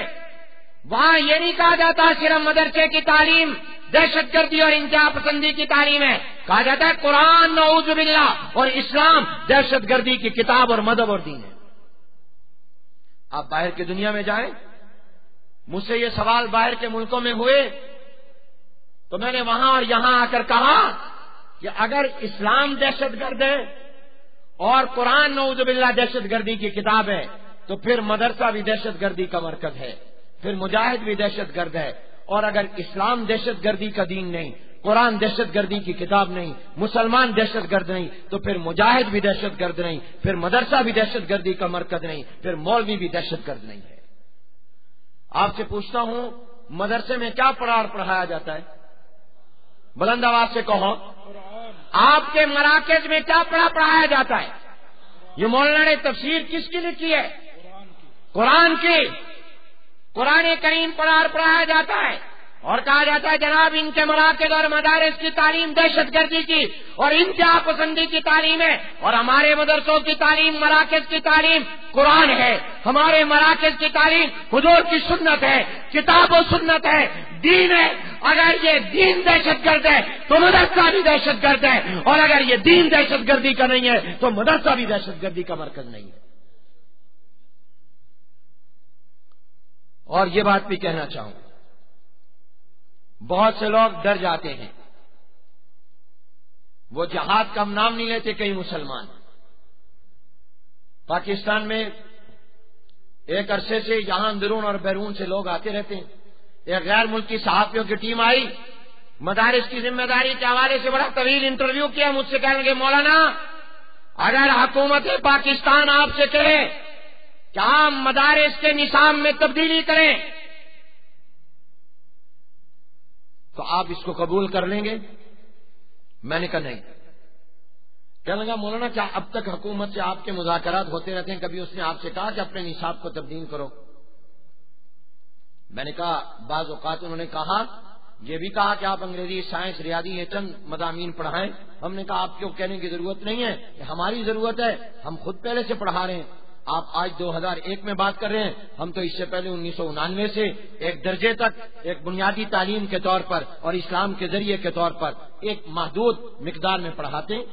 وہاں یہ نہیں کہا جاتا صرف مدرسے کی تعلیم، دہشت گردی اور انتہا پسندی کی تعلیم ہے۔ کہا جاتا ہے قرآن، نعوذ باللہ اور اسلام دہشت گردی کی کتاب اور مدب اور دین ہے۔ آپ باہر کی دنیا میں جائیں، مجھ سے یہ سوال باہر کے ملکوں میں ہوئے، تو میں نے وہاں اور یہاں آ کر کہا کہ اگر اسلام دہشت گرد ہے اور قرآن نعوذ باللہ دہشت گردی کی کتاب ہے، تو پھر مدرسہ بھی دہشت گردی کا مرکز ہے، پھر مجاہد بھی دہشت گرد ہے۔ اور اگر اسلام دہشت گردی کا دین نہیں، قرآن دہشت گردی کی کتاب نہیں، مسلمان دہشت گرد نہیں، تو پھر مجاہد بھی دہشت گرد نہیں، پھر مدرسہ بھی دہشت گردی کا مرکز نہیں، پھر مولوی بھی دہشت گرد نہیں ہے۔ آپ سے پوچھتا ہوں، مدرسے میں کیا پڑھا پڑھایا جاتا ہے؟ بلند آواز سے کہو۔ آپ کے مراکز میں کیا پڑھا پڑھایا جاتا ہے؟ یہ مولانا نے تفسیر کس کی لکھی ہے؟ قرآن کی۔ قرآن کریم پڑھا پڑھایا جاتا ہے۔ اور کہا جاتا ہے جناب، ان کے مراکز اور مدارس کی تعلیم دہشت گردی کی اور انتہا پسندی کی تعلیم ہے اور ہمارے مدرسوں کی تعلیم، مراکز کی تعلیم قرآن ہے۔ ہمارے مراکز کی تعلیم حضور کی سنت ہے، کتاب و سنت ہے، دین ہے۔ اگر یہ دین دہشت گرد ہے تو مدرسہ بھی دہشت گرد ہے۔ اور اگر یہ دین دہشت گردی کا نہیں ہے تو مدرسہ بھی دہشت گردی کا مرکز نہیں ہے۔ اور یہ بات بھی کہنا چاہوں۔ بہت سے لوگ ڈر جاتے ہیں۔ وہ جہاد کا نام نہیں لیتے، کئی مسلمان۔ پاکستان میں ایک عرصے سے یہاں اندرون اور بیرون سے لوگ آتے رہتے ہیں۔ ایک غیر ملکی صحافیوں کی ٹیم آئی۔ مدارس کی ذمہ داری کے حوالے سے بڑا طویل انٹرویو کیا۔ مجھ سے کہیں گے مولانا، اگر حکومت پاکستان آپ سے کہے کہ آپ مدارس کے نظام میں تبدیلی کریں تو آپ اس کو قبول کر لیں گے؟ میں نے کہا نہیں۔ کہنے لگا، مولانا، کیا اب تک حکومت سے آپ کے مذاکرات ہوتے رہتے ہیں؟ کبھی اس نے آپ سے کہا کہ اپنے نصاب کو تبدیل کرو؟ میں نے کہا، بعض اوقات انہوں نے کہا، یہ بھی کہا کہ آپ انگریزی، سائنس، ریاضی، یہ چند مضامین پڑھائیں۔ ہم نے کہا، آپ کیوں کہنے کی ضرورت نہیں ہے؟ کہ ہماری ضرورت ہے، ہم خود پہلے سے پڑھا رہے ہیں۔ آپ آج دو ہزار ایک میں بات کر رہے ہیں، ہم تو اس سے پہلے انیس سو انانوے سے ایک درجے تک ایک بنیادی تعلیم کے طور پر اور اسلام کے ذریعے کے طور پر ایک محدود مقدار میں پڑھاتے۔ ہیں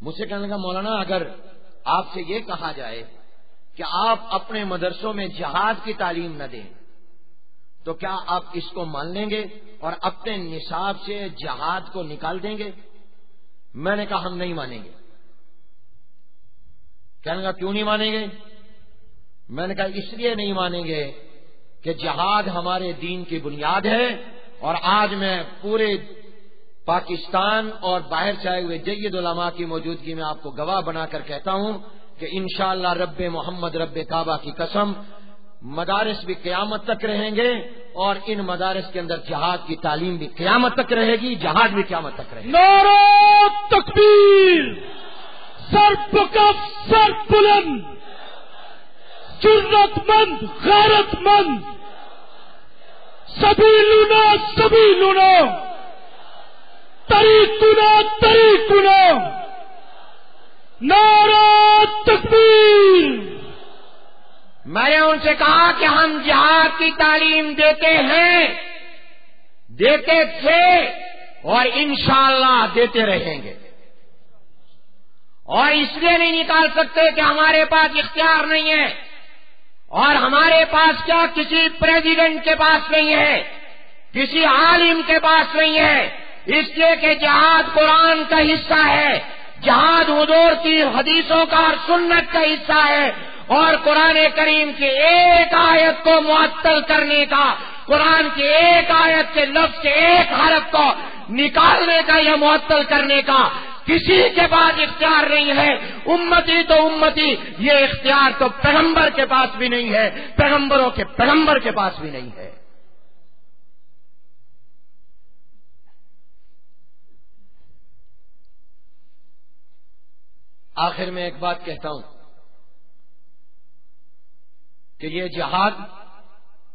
مجھ سے کہنے کا مولانا، اگر آپ سے یہ کہا جائے کہ آپ اپنے مدرسوں میں جہاد کی تعلیم نہ دیں، تو کیا آپ اس کو مان لیں گے اور اپنے نصاب سے جہاد کو نکال دیں گے؟ میں نے کہا، ہم نہیں مانیں گے۔ کہنے کا کیوں نہیں مانیں گے؟ میں نے کہا، اس لیے نہیں مانیں گے کہ جہاد ہمارے دین کی بنیاد ہے اور آج میں پورے پاکستان اور باہر سے آئے ہوئے جید علماء کی موجودگی میں آپ کو گواہ بنا کر کہتا ہوں کہ انشاءاللہ رب محمد، رب کعبہ کی قسم مدارس بھی قیامت تک رہیں گے اور ان مدارس کے اندر جہاد کی تعلیم بھی قیامت تک رہے گی، جہاد بھی قیامت تک رہے گی۔ تکبیر! سر بکف سر بلند۔ جرت مند غیرت مند سبھی لونا سبھی لونا تری کنا تری کنا نارا تکبیر۔ میں نے ان سے کہا کہ ہم جہاد کی تعلیم دیتے ہیں، دیتے تھے اور انشاءاللہ دیتے رہیں گے۔ اور اس لیے نہیں نکال سکتے کہ ہمارے پاس اختیار نہیں ہے۔ اور ہمارے پاس کیا کسی پریزیڈنٹ کے پاس نہیں ہے، کسی عالم کے پاس نہیں ہے۔ اس لیے کہ جہاد قرآن کا حصہ ہے، جہاد حضور کی حدیثوں کا اور سنت کا حصہ ہے۔ اور قرآن کریم کی ایک آیت کو معطل کرنے کا، قرآن کی ایک آیت کے لفظ کے ایک حرف کو نکالنے کا یا معطل کرنے کا کسی کے پاس اختیار نہیں ہے۔ امتی تو امتی، یہ اختیار تو پیغمبر کے پاس بھی نہیں ہے۔ پیغمبروں کے پیغمبر کے پاس بھی نہیں ہے۔ آخر میں ایک بات کہتا ہوں کہ یہ جہاد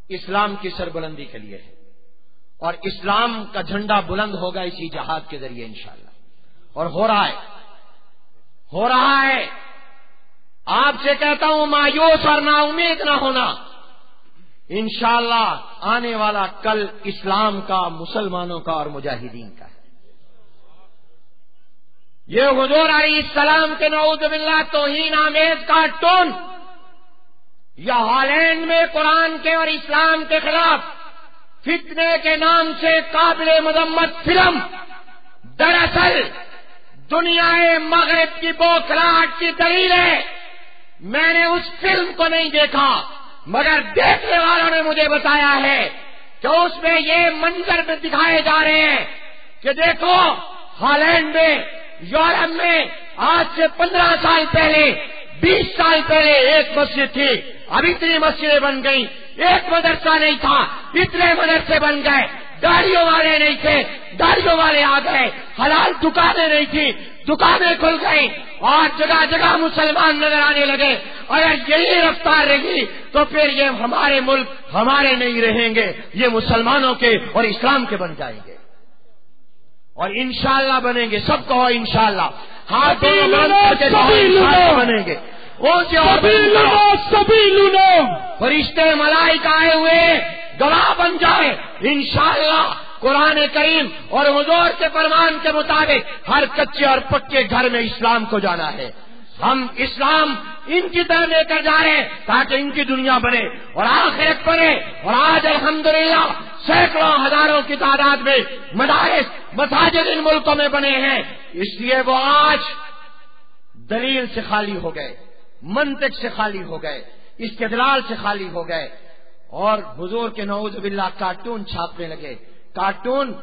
اسلام کی سربلندی کے لیے ہے اور اسلام کا جھنڈا بلند ہوگا اسی جہاد کے ذریعے انشاءاللہ۔ اور ہو رہا ہے۔ ہو رہا ہے۔ آپ سے کہتا ہوں، مایوس اور نا امید نہ ہونا۔ انشاءاللہ آنے والا کل اسلام کا، مسلمانوں کا اور مجاہدین کا ہے۔ یہ حضور علیہ السلام کے نعوذ باللہ توہین آمیز کا ٹون۔ یا ہالینڈ میں قرآن کے اور اسلام کے خلاف فتنے کے نام سے قابل مذمت فلم۔ دراصل دنیا مغرب کی بوکھلاٹ کی دلیل ہے۔ میں نے اس فلم کو نہیں دیکھا، مگر دیکھنے والوں نے مجھے بتایا ہے کہ اس میں یہ منظر میں دکھائے جا رہے ہیں کہ دیکھو، ہالینڈ میں، یورپ میں، آج سے پندرہ سال پہلے، بیس سال پہلے ایک مسجد تھی۔ اب اتنی مسجدیں بن گئی ایک مدرسہ نہیں تھا، اتنے مدرسے بن گئے۔ گاڑیوں والے نہیں تھے گاڑیوں والے آ گئے حلال دکانیں نہیں تھی دکانیں کھل گئی اور جگہ جگہ مسلمان نظر آنے لگے اگر یہی رفتار رہی تو پھر یہ ہمارے ملک ہمارے نہیں رہیں گے یہ مسلمانوں کے اور اسلام کے بن جائیں گے۔ اور انشاءاللہ بنیں گے سب کو انشاءاللہ۔ ہاتھ بنیں گے۔ فرشتے ملائک آئے ہوئے گواہ بن جائے۔ انشاءاللہ قرآن کریم اور حضور کے فرمان کے مطابق ہر کچے اور پکے گھر میں اسلام کو جانا ہے۔ ہم اسلام ان کی طرح لے کر جا رہے ہیں تاکہ ان کی دنیا بنے اور آخرت بنے۔ اور آج الحمدللہ سینکڑوں ہزاروں کی تعداد میں مدارس، مساجد ان ملکوں میں بنے ہیں۔ اس لیے وہ آج دلیل سے خالی ہو گئے، منطق سے خالی ہو گئے، استدلال سے خالی ہو گئے۔ اور حضور کے نعوذ باللہ کارٹون چھاپنے لگے۔ کارٹون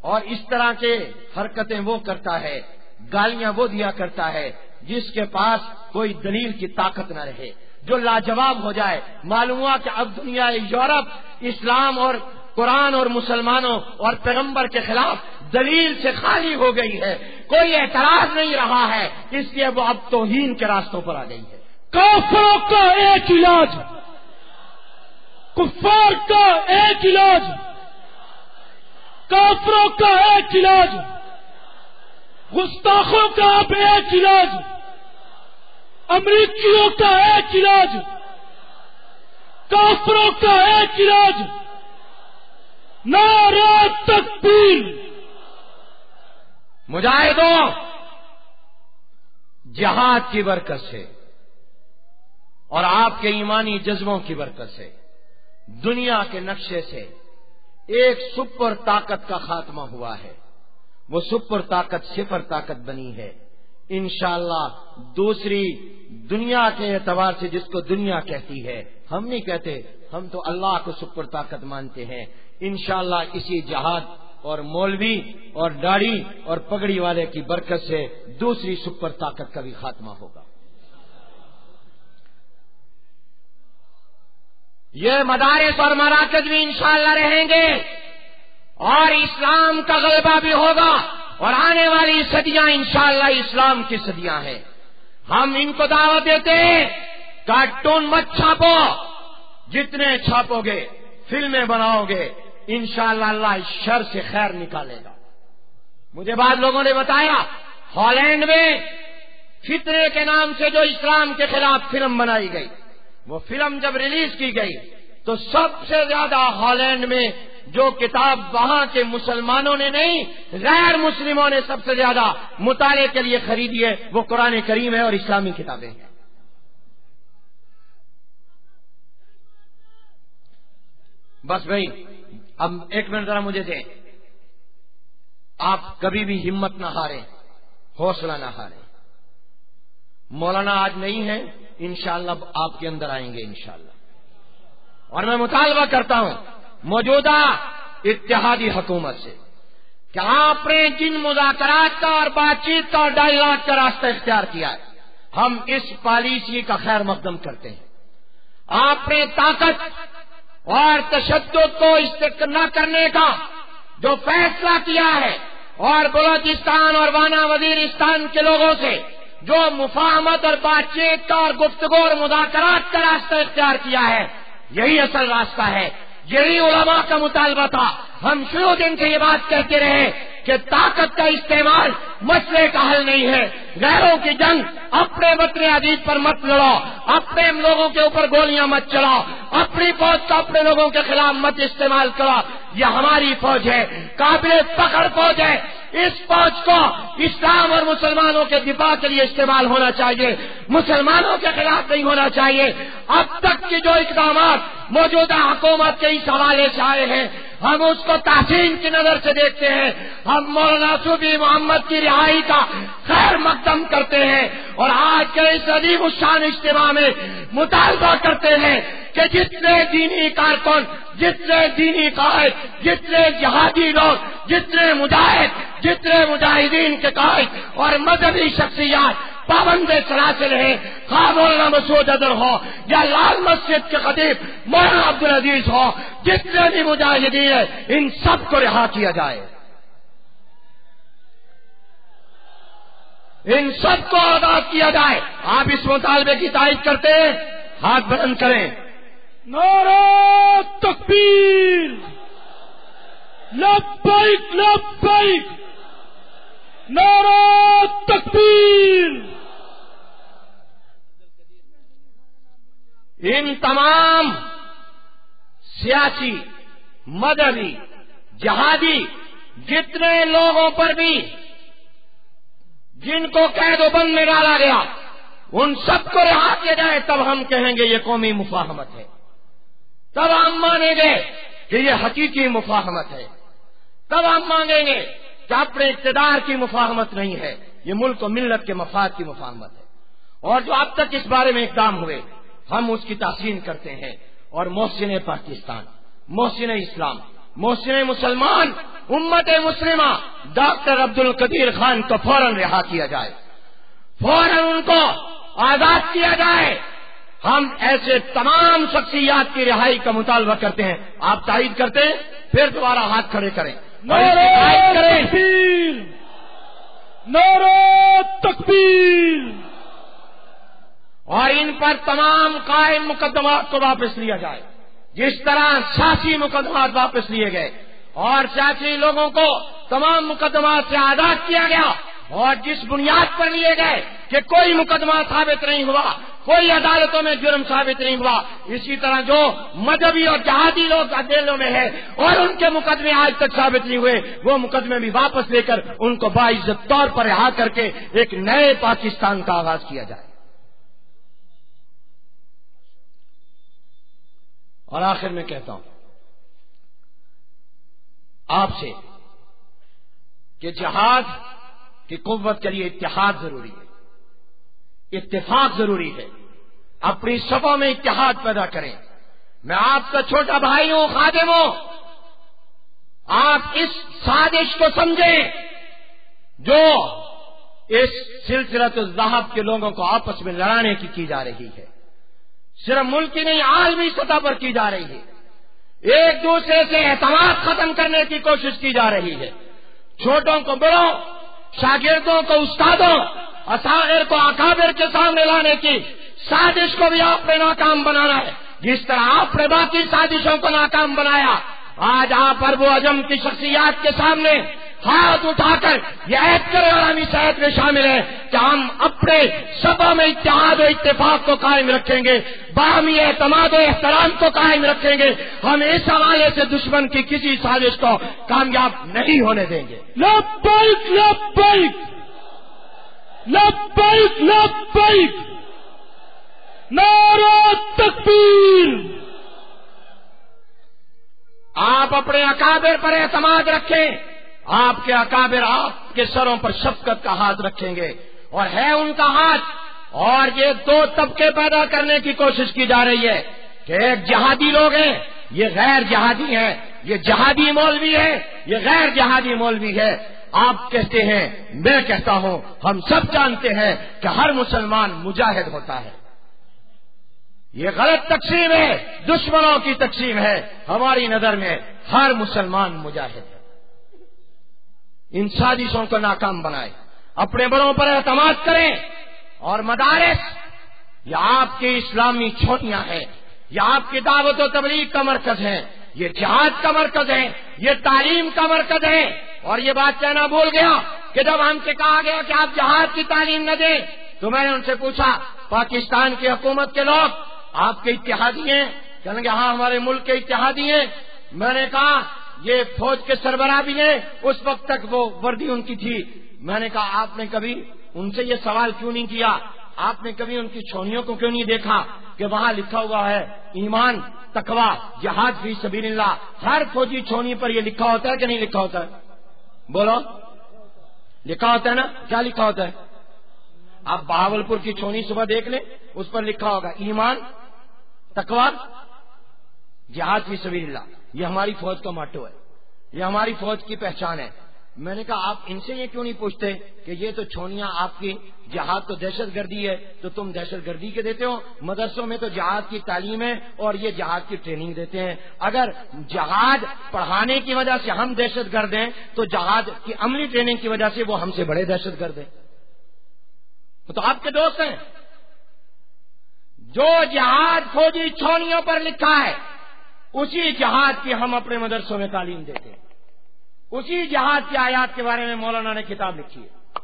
اور اس طرح کے حرکتیں وہ کرتا ہے، گالیاں وہ دیا کرتا ہے جس کے پاس کوئی دلیل کی طاقت نہ رہے۔ جو لاجواب ہو جائے، معلوم ہوا کہ اب دنیا یورپ، اسلام اور قرآن اور مسلمانوں اور پیغمبر کے خلاف دلیل سے خالی ہو گئی ہے۔ کوئی اعتراض نہیں رہا ہے۔ اس لیے وہ اب توہین کے راستوں پر آ گئی ہے۔ کافروں کا ایک علاج۔ کفار کا ایک علاج، کافروں کا ایک علاج، گستاخوں کا اب ایک علاج، امریکیوں کا ایک علاج، کافروں کا ایک علاج نارا تکبیر۔ مجاہدوں، جہاد کی برکت سے اور آپ کے ایمانی جذبوں کی برکت سے۔ دنیا کے نقشے سے ایک سپر طاقت کا خاتمہ ہوا ہے۔ وہ سپر طاقت سپر طاقت بنی ہے۔ انشاءاللہ دوسری دنیا کے اعتبار سے جس کو دنیا کہتی ہے، ہم نہیں کہتے، ہم تو اللہ کو سپر طاقت مانتے ہیں۔ انشاءاللہ اسی جہاد اور مولوی اور داڑھی اور پگڑی والے کی برکت سے دوسری سپر طاقت کا بھی خاتمہ ہوگا۔ یہ مدارس اور مراکز بھی انشاءاللہ رہیں گے اور اسلام کا غلبہ بھی ہوگا اور آنے والی صدیاں انشاءاللہ اسلام کی صدیاں ہیں۔ ہم ان کو دعوت دیتے ہیں، کارٹون مت چھاپو۔ جتنے چھاپو گے، فلمیں بناؤ گے، انشاءاللہ اللہ اس شر سے خیر نکالے گا۔ مجھے بعد لوگوں نے بتایا، ہالینڈ میں فطرے کے نام سے جو اسلام کے خلاف فلم بنائی گئی۔ وہ فلم جب ریلیز کی گئی تو سب سے زیادہ ہالینڈ میں جو کتاب وہاں کے مسلمانوں نے نہیں، غیر مسلموں نے سب سے زیادہ مطالعے کے لیے خریدی ہے، وہ قرآن کریم ہے اور اسلامی کتابیں ہیں۔ بس بھائی اب ایک منٹ ذرا مجھے دیں۔ آپ کبھی بھی ہمت نہ ہاریں، حوصلہ نہ ہاریں۔ مولانا آج نہیں ہے انشاءاللہ آپ کے اندر آئیں گے انشاءاللہ۔ اور میں مطالبہ کرتا ہوں، موجودہ اتحادی حکومت سے، کہ آپ نے جن مذاکرات کا اور بات چیت کا اور ڈائلاگ کا راستہ اختیار کیا ہے، ہم اس پالیسی کا خیر مقدم کرتے ہیں۔ آپ نے طاقت اور تشدد کو نہ کرنے کا جو فیصلہ کیا ہے، اور بلوچستان اور وانا وزیرستان کے لوگوں سے جو مفاہمت اور بات چیت کا اور گفتگو اور مذاکرات کا راستہ اختیار کیا ہے، یہی اصل راستہ ہے، یہی علماء کا مطالبہ تھا۔ ہم شروع دن سے یہ بات کہتے رہے کہ طاقت کا استعمال مسئلے کا حل نہیں ہے۔ غیروں کی جنگ، اپنے وطن عزیز پر مت لڑو۔ اپنے لوگوں کے اوپر گولیاں مت چلاؤ اپنی فوج کا اپنے لوگوں کے خلاف مت استعمال کرو۔ یہ ہماری فوج ہے۔ قابل پکڑ فوج ہے۔ اس فوج کو اسلام اور مسلمانوں کے دفاع کے لیے استعمال ہونا چاہیے۔ مسلمانوں کے خلاف نہیں ہونا چاہیے۔ اب تک کے جو اقدامات موجودہ حکومت کے اس حوالے سے آئے ہیں ہم اس کو تحسین کی نظر سے دیکھتے ہیں۔ ہم مولانا صوبی محمد کی رہائی کا خیر مقدم کرتے ہیں اور آج کے اس عظیم الشان اجتماع میں مطالبہ کرتے ہیں کہ جتنے دینی کارکن، جتنے دینی قائد، جتنے جہادی لوگ، جتنے مجاہد، جتنے مجاہدین کے قائد اور مذہبی شخصیات پابند سلاسل ہیں خواہ مولانا مسعود ادر ہو یا لال مسجد کے قدیم مولانا عبد العزیز ہو، جتنے بھی مجاہدین ہیں، ان سب کو رہا کیا جائے۔ ان سب کو آزاد کیا جائے۔ آپ اس مطالبے کی تائید کرتے ہیں، ہاتھ بلند کریں۔ نعرہ تکبیر۔ لبیک لبیک۔ نعرہ تکبیر۔ ان تمام سیاسی، مذہبی، جہادی جتنے لوگوں پر بھی جن کو قید و بند میں ڈالا گیا، ان سب کو رہا کیا جائے، تب ہم کہیں گے یہ قومی مفاہمت ہے۔ تب ہم مانیں گے کہ یہ حقیقی مفاہمت ہے۔ تب ہم مانگیں گے کہ اپنے اقتدار کی مفاہمت نہیں ہے، یہ ملک و ملت کے مفاد کی مفاہمت ہے۔ اور جو اب تک اس بارے میں اقدام ہوئے ہم اس کی تحسین کرتے ہیں اور محسن پاکستان، محسن اسلام، محسن مسلمان، امت مسلمہ، ڈاکٹر عبد القدیر خان کو فوراً رہا کیا جائے، فوراً ان کو آزاد کیا جائے۔ ہم ایسے تمام شخصیات کی رہائی کا مطالبہ کرتے ہیں۔ آپ تائید کرتے ہیں، پھر دوبارہ ہاتھ کھڑے کریں۔ کریں۔ تکبیر نعرہ تکبیر۔ اور ان پر تمام قائم مقدمات کو واپس لیا جائے۔ جس طرح سیاسی مقدمات واپس لیے گئے اور سیاسی لوگوں کو تمام مقدمات سے آزاد کیا گیا اور جس بنیاد پر لیے گئے کہ کوئی مقدمہ ثابت نہیں ہوا، کوئی عدالتوں میں جرم ثابت نہیں ہوا، اسی طرح جو مذہبی اور جہادی لوگ جیلوں میں ہیں اور ان کے مقدمے آج تک ثابت نہیں ہوئے، وہ مقدمے بھی واپس لے کر ان کو باعزت طور پر رہا کر کے ایک نئے پاکستان کا آغاز کیا جائے۔ اور آخر میں کہتا ہوں، آپ سے کہ جہاد کی قوت کے لیے اتحاد ضروری ہے۔ اتفاق ضروری ہے۔ اپنی سبوں میں اتحاد پیدا کریں۔ میں آپ کا چھوٹا بھائی ہوں، خادم ہوں۔ آپ اس سازش کو سمجھیں جو اس سلسلت الزہب کے لوگوں کو آپس میں لڑانے کی کی جا رہی ہے۔ صرف ملک کی نہیں، عالمی سطح پر کی جا رہی ہے۔ ایک دوسرے سے اعتماد ختم کرنے کی کوشش کی جا رہی ہے۔ چھوٹوں کو بڑوں، شاگردوں کو استادوں اصاغر کو اکابر کے سامنے لانے کی سازش کو بھی آپ نے ناکام بنانا ہے۔ جس طرح آپ نے باقی سازشوں کو ناکام بنایا، آج آپ ارب و اجم کی شخصیات کے سامنے ہاتھ اٹھا کر یہ عید کرے عالمی صحت میں شامل ہے کہ ہم اپنے سبا میں اتحاد و اتفاق کو قائم رکھیں گے باہمی اعتماد و احترام کو قائم رکھیں گے۔ ہم اس حوالے سے دشمن کی کسی سازش کو کامیاب نہیں ہونے دیں گے۔ لبیک لبیک۔ لبیک لبیک۔ نعرہ تکبیر۔ آپ اپنے اکابر پر اعتماد رکھیں۔ آپ کے اکابر آپ کے سروں پر شفقت کا ہاتھ رکھیں گے اور ہے ان کا ہاتھ اور یہ دو طبقے پیدا کرنے کی کوشش کی جا رہی ہے کہ ایک جہادی لوگ ہیں، یہ غیر جہادی ہیں، یہ جہادی مولوی ہے یہ غیر جہادی مولوی ہے۔ آپ کہتے ہیں، میں کہتا ہوں، ہم سب جانتے ہیں کہ ہر مسلمان مجاہد ہوتا ہے۔ یہ غلط تقسیم ہے، دشمنوں کی تقسیم ہے۔ ہماری نظر میں ہر مسلمان مجاہد ہے۔ ان سازشوں کو ناکام بنائے۔ اپنے بڑوں پر اعتماد کریں اور مدارس، یہ آپ کی اسلامی چھوٹیاں ہیں، یہ آپ کی دعوت و تبلیغ کا مرکز ہے یہ جہاد کا مرکز ہے یہ تعلیم کا مرکز ہے اور یہ بات کہنا بول گیا کہ جب ہم سے کہا گیا کہ آپ جہاد کی تعلیم نہ دیں، تو میں نے ان سے پوچھا، پاکستان کی حکومت کے لوگ، آپ کے اتحادی ہیں؟ کہیں گے ہاں ہمارے ملک کے اتحادی ہیں۔ میں نے کہا یہ فوج کے سربراہ بھی ہیں۔ اس وقت تک وہ وردی ان کی تھی۔ میں نے کہا، آپ نے کبھی ان سے یہ سوال کیوں نہیں کیا؟ آپ نے کبھی ان کی چھونیوں کو کیوں نہیں دیکھا کہ وہاں لکھا ہوا ہے، ایمان تکوا جہاد فی سبیل اللہ ہر فوجی چھونی پر یہ لکھا ہوتا ہے کہ نہیں لکھا ہوتا ہے؟ بولو۔ لکھا ہوتا ہے نا؟ کیا لکھا ہوتا ہے؟ آپ بہاول پور کی چھونی صبح دیکھ لیں، اس پر لکھا ہوگا، ایمان تکوا جہاد فی سبیل اللہ یہ ہماری فوج کا ماٹو ہے، یہ ہماری فوج کی پہچان ہے۔ میں نے کہا، آپ ان سے یہ کیوں نہیں پوچھتے کہ یہ تو چھونیاں آپ کی جہاد تو دہشت گردی ہے، تو تم دہشت گردی کے دیتے ہو؟ مدرسوں میں تو جہاد کی تعلیم ہے اور یہ جہاد کی ٹریننگ دیتے ہیں۔ اگر جہاد پڑھانے کی وجہ سے ہم دہشت گرد ہیں، تو جہاد کی عملی ٹریننگ کی وجہ سے وہ ہم سے بڑے دہشت گرد ہیں۔ تو آپ کے دوست ہیں۔ جو جہاد فوجی چھونیوں پر لکھا ہے اسی جہاد کی ہم اپنے مدرسوں میں تعلیم دیتے ہیں۔ اسی جہاد کی آیات کے بارے میں مولانا نے کتاب لکھی ہے۔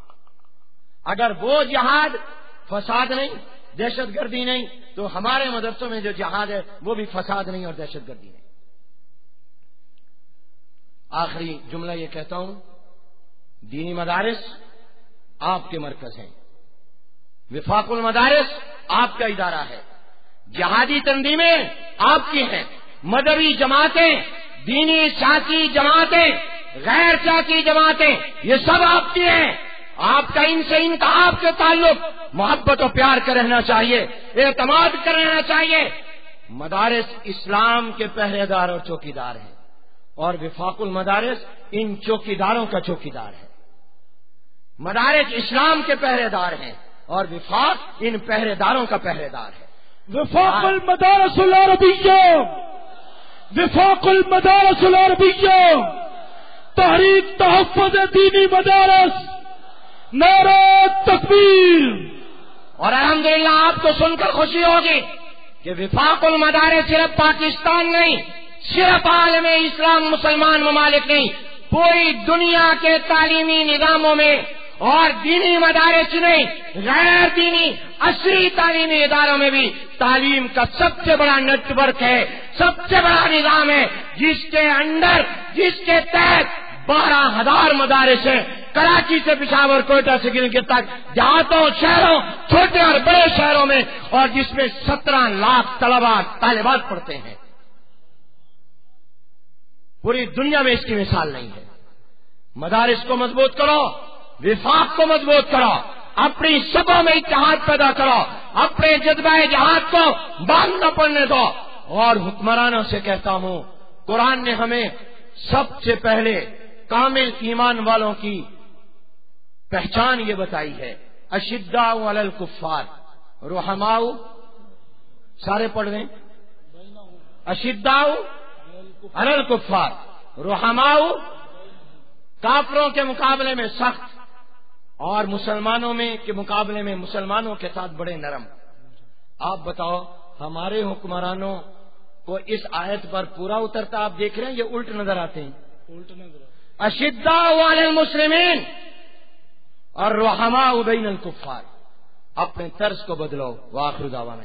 اگر وہ جہاد فساد نہیں، دہشت گردی نہیں، تو ہمارے مدرسوں میں جو جہاد ہے، وہ بھی فساد نہیں اور دہشت گردی نہیں۔ آخری جملہ یہ کہتا ہوں، دینی مدارس آپ کے مرکز ہیں۔ وفاق المدارس آپ کا ادارہ ہے۔ جہادی تنظیمیں آپ کی ہیں۔ مدری جماعتیں، دینی سیاسی جماعتیں، غیر سیاسی جماعتیں، یہ سب آپ کی ہیں۔ آپ کا ان سے ان کا آپ کے تعلق، محبت و پیار کا رہنا چاہیے، اعتماد کر رہنا چاہیے۔ مدارس اسلام کے پہرے دار اور چوکی دار ہیں۔ اور وفاق المدارس ان چوکی داروں کا چوکی دار ہے۔ مدارس اسلام کے پہرے دار ہیں اور وفاق ان پہرے داروں کا پہرے دار ہے۔ وفاق المدارس العربیہ۔ وفاق المدارس العربیہ، تحریک تحفظ دینی مدارس، نعرہ تکبیر۔ اور الحمدللہ آپ کو سن کر خوشی ہوگی کہ وفاق المدارس صرف پاکستان نہیں، صرف عالم اسلام مسلمان ممالک نہیں، پوری دنیا کے تعلیمی نظاموں میں اور دینی مدارس نہیں غیر دینی اصلی تعلیمی اداروں میں بھی تعلیم کا سب سے بڑا نیٹ ورک ہے، سب سے بڑا نظام ہے، جس کے انڈر جس کے تحت بارہ ہزار مدارس ہیں۔ کراچی سے پشاور، کوئٹہ سے گرن کے تک، دیہاتوں، شہروں، چھوٹے اور بڑے شہروں میں، اور جس میں سترہ لاکھ طلبا طالبات پڑھتے ہیں۔ پوری دنیا میں اس کی مثال نہیں ہے۔ مدارس کو مضبوط کرو۔ وفاق کو مضبوط کرو، اپنی سبوں میں اتحاد پیدا کرو، اپنے جذبہ جہاد کو باندھ نہ پڑنے دو۔ اور حکمرانوں سے کہتا ہوں، قرآن نے ہمیں سب سے پہلے کامل ایمان والوں کی پہچان یہ بتائی ہے۔ اشدا الکفار۔ روحماؤ سارے پڑھ رہے اشدا الکفار۔ روحماؤ کافروں کے مقابلے میں سخت۔ اور مسلمانوں میں کے مقابلے میں مسلمانوں کے ساتھ بڑے نرم۔ آپ بتاؤ ہمارے حکمرانوں کو اس آیت پر پورا اترتا آپ دیکھ رہے ہیں یہ الٹ نظر آتے ہیں؟ الٹ نظر اشدا المسلمین۔ اور روحما ابین الکفار۔ اپنے طرز کو بدلو واخر دعوانا۔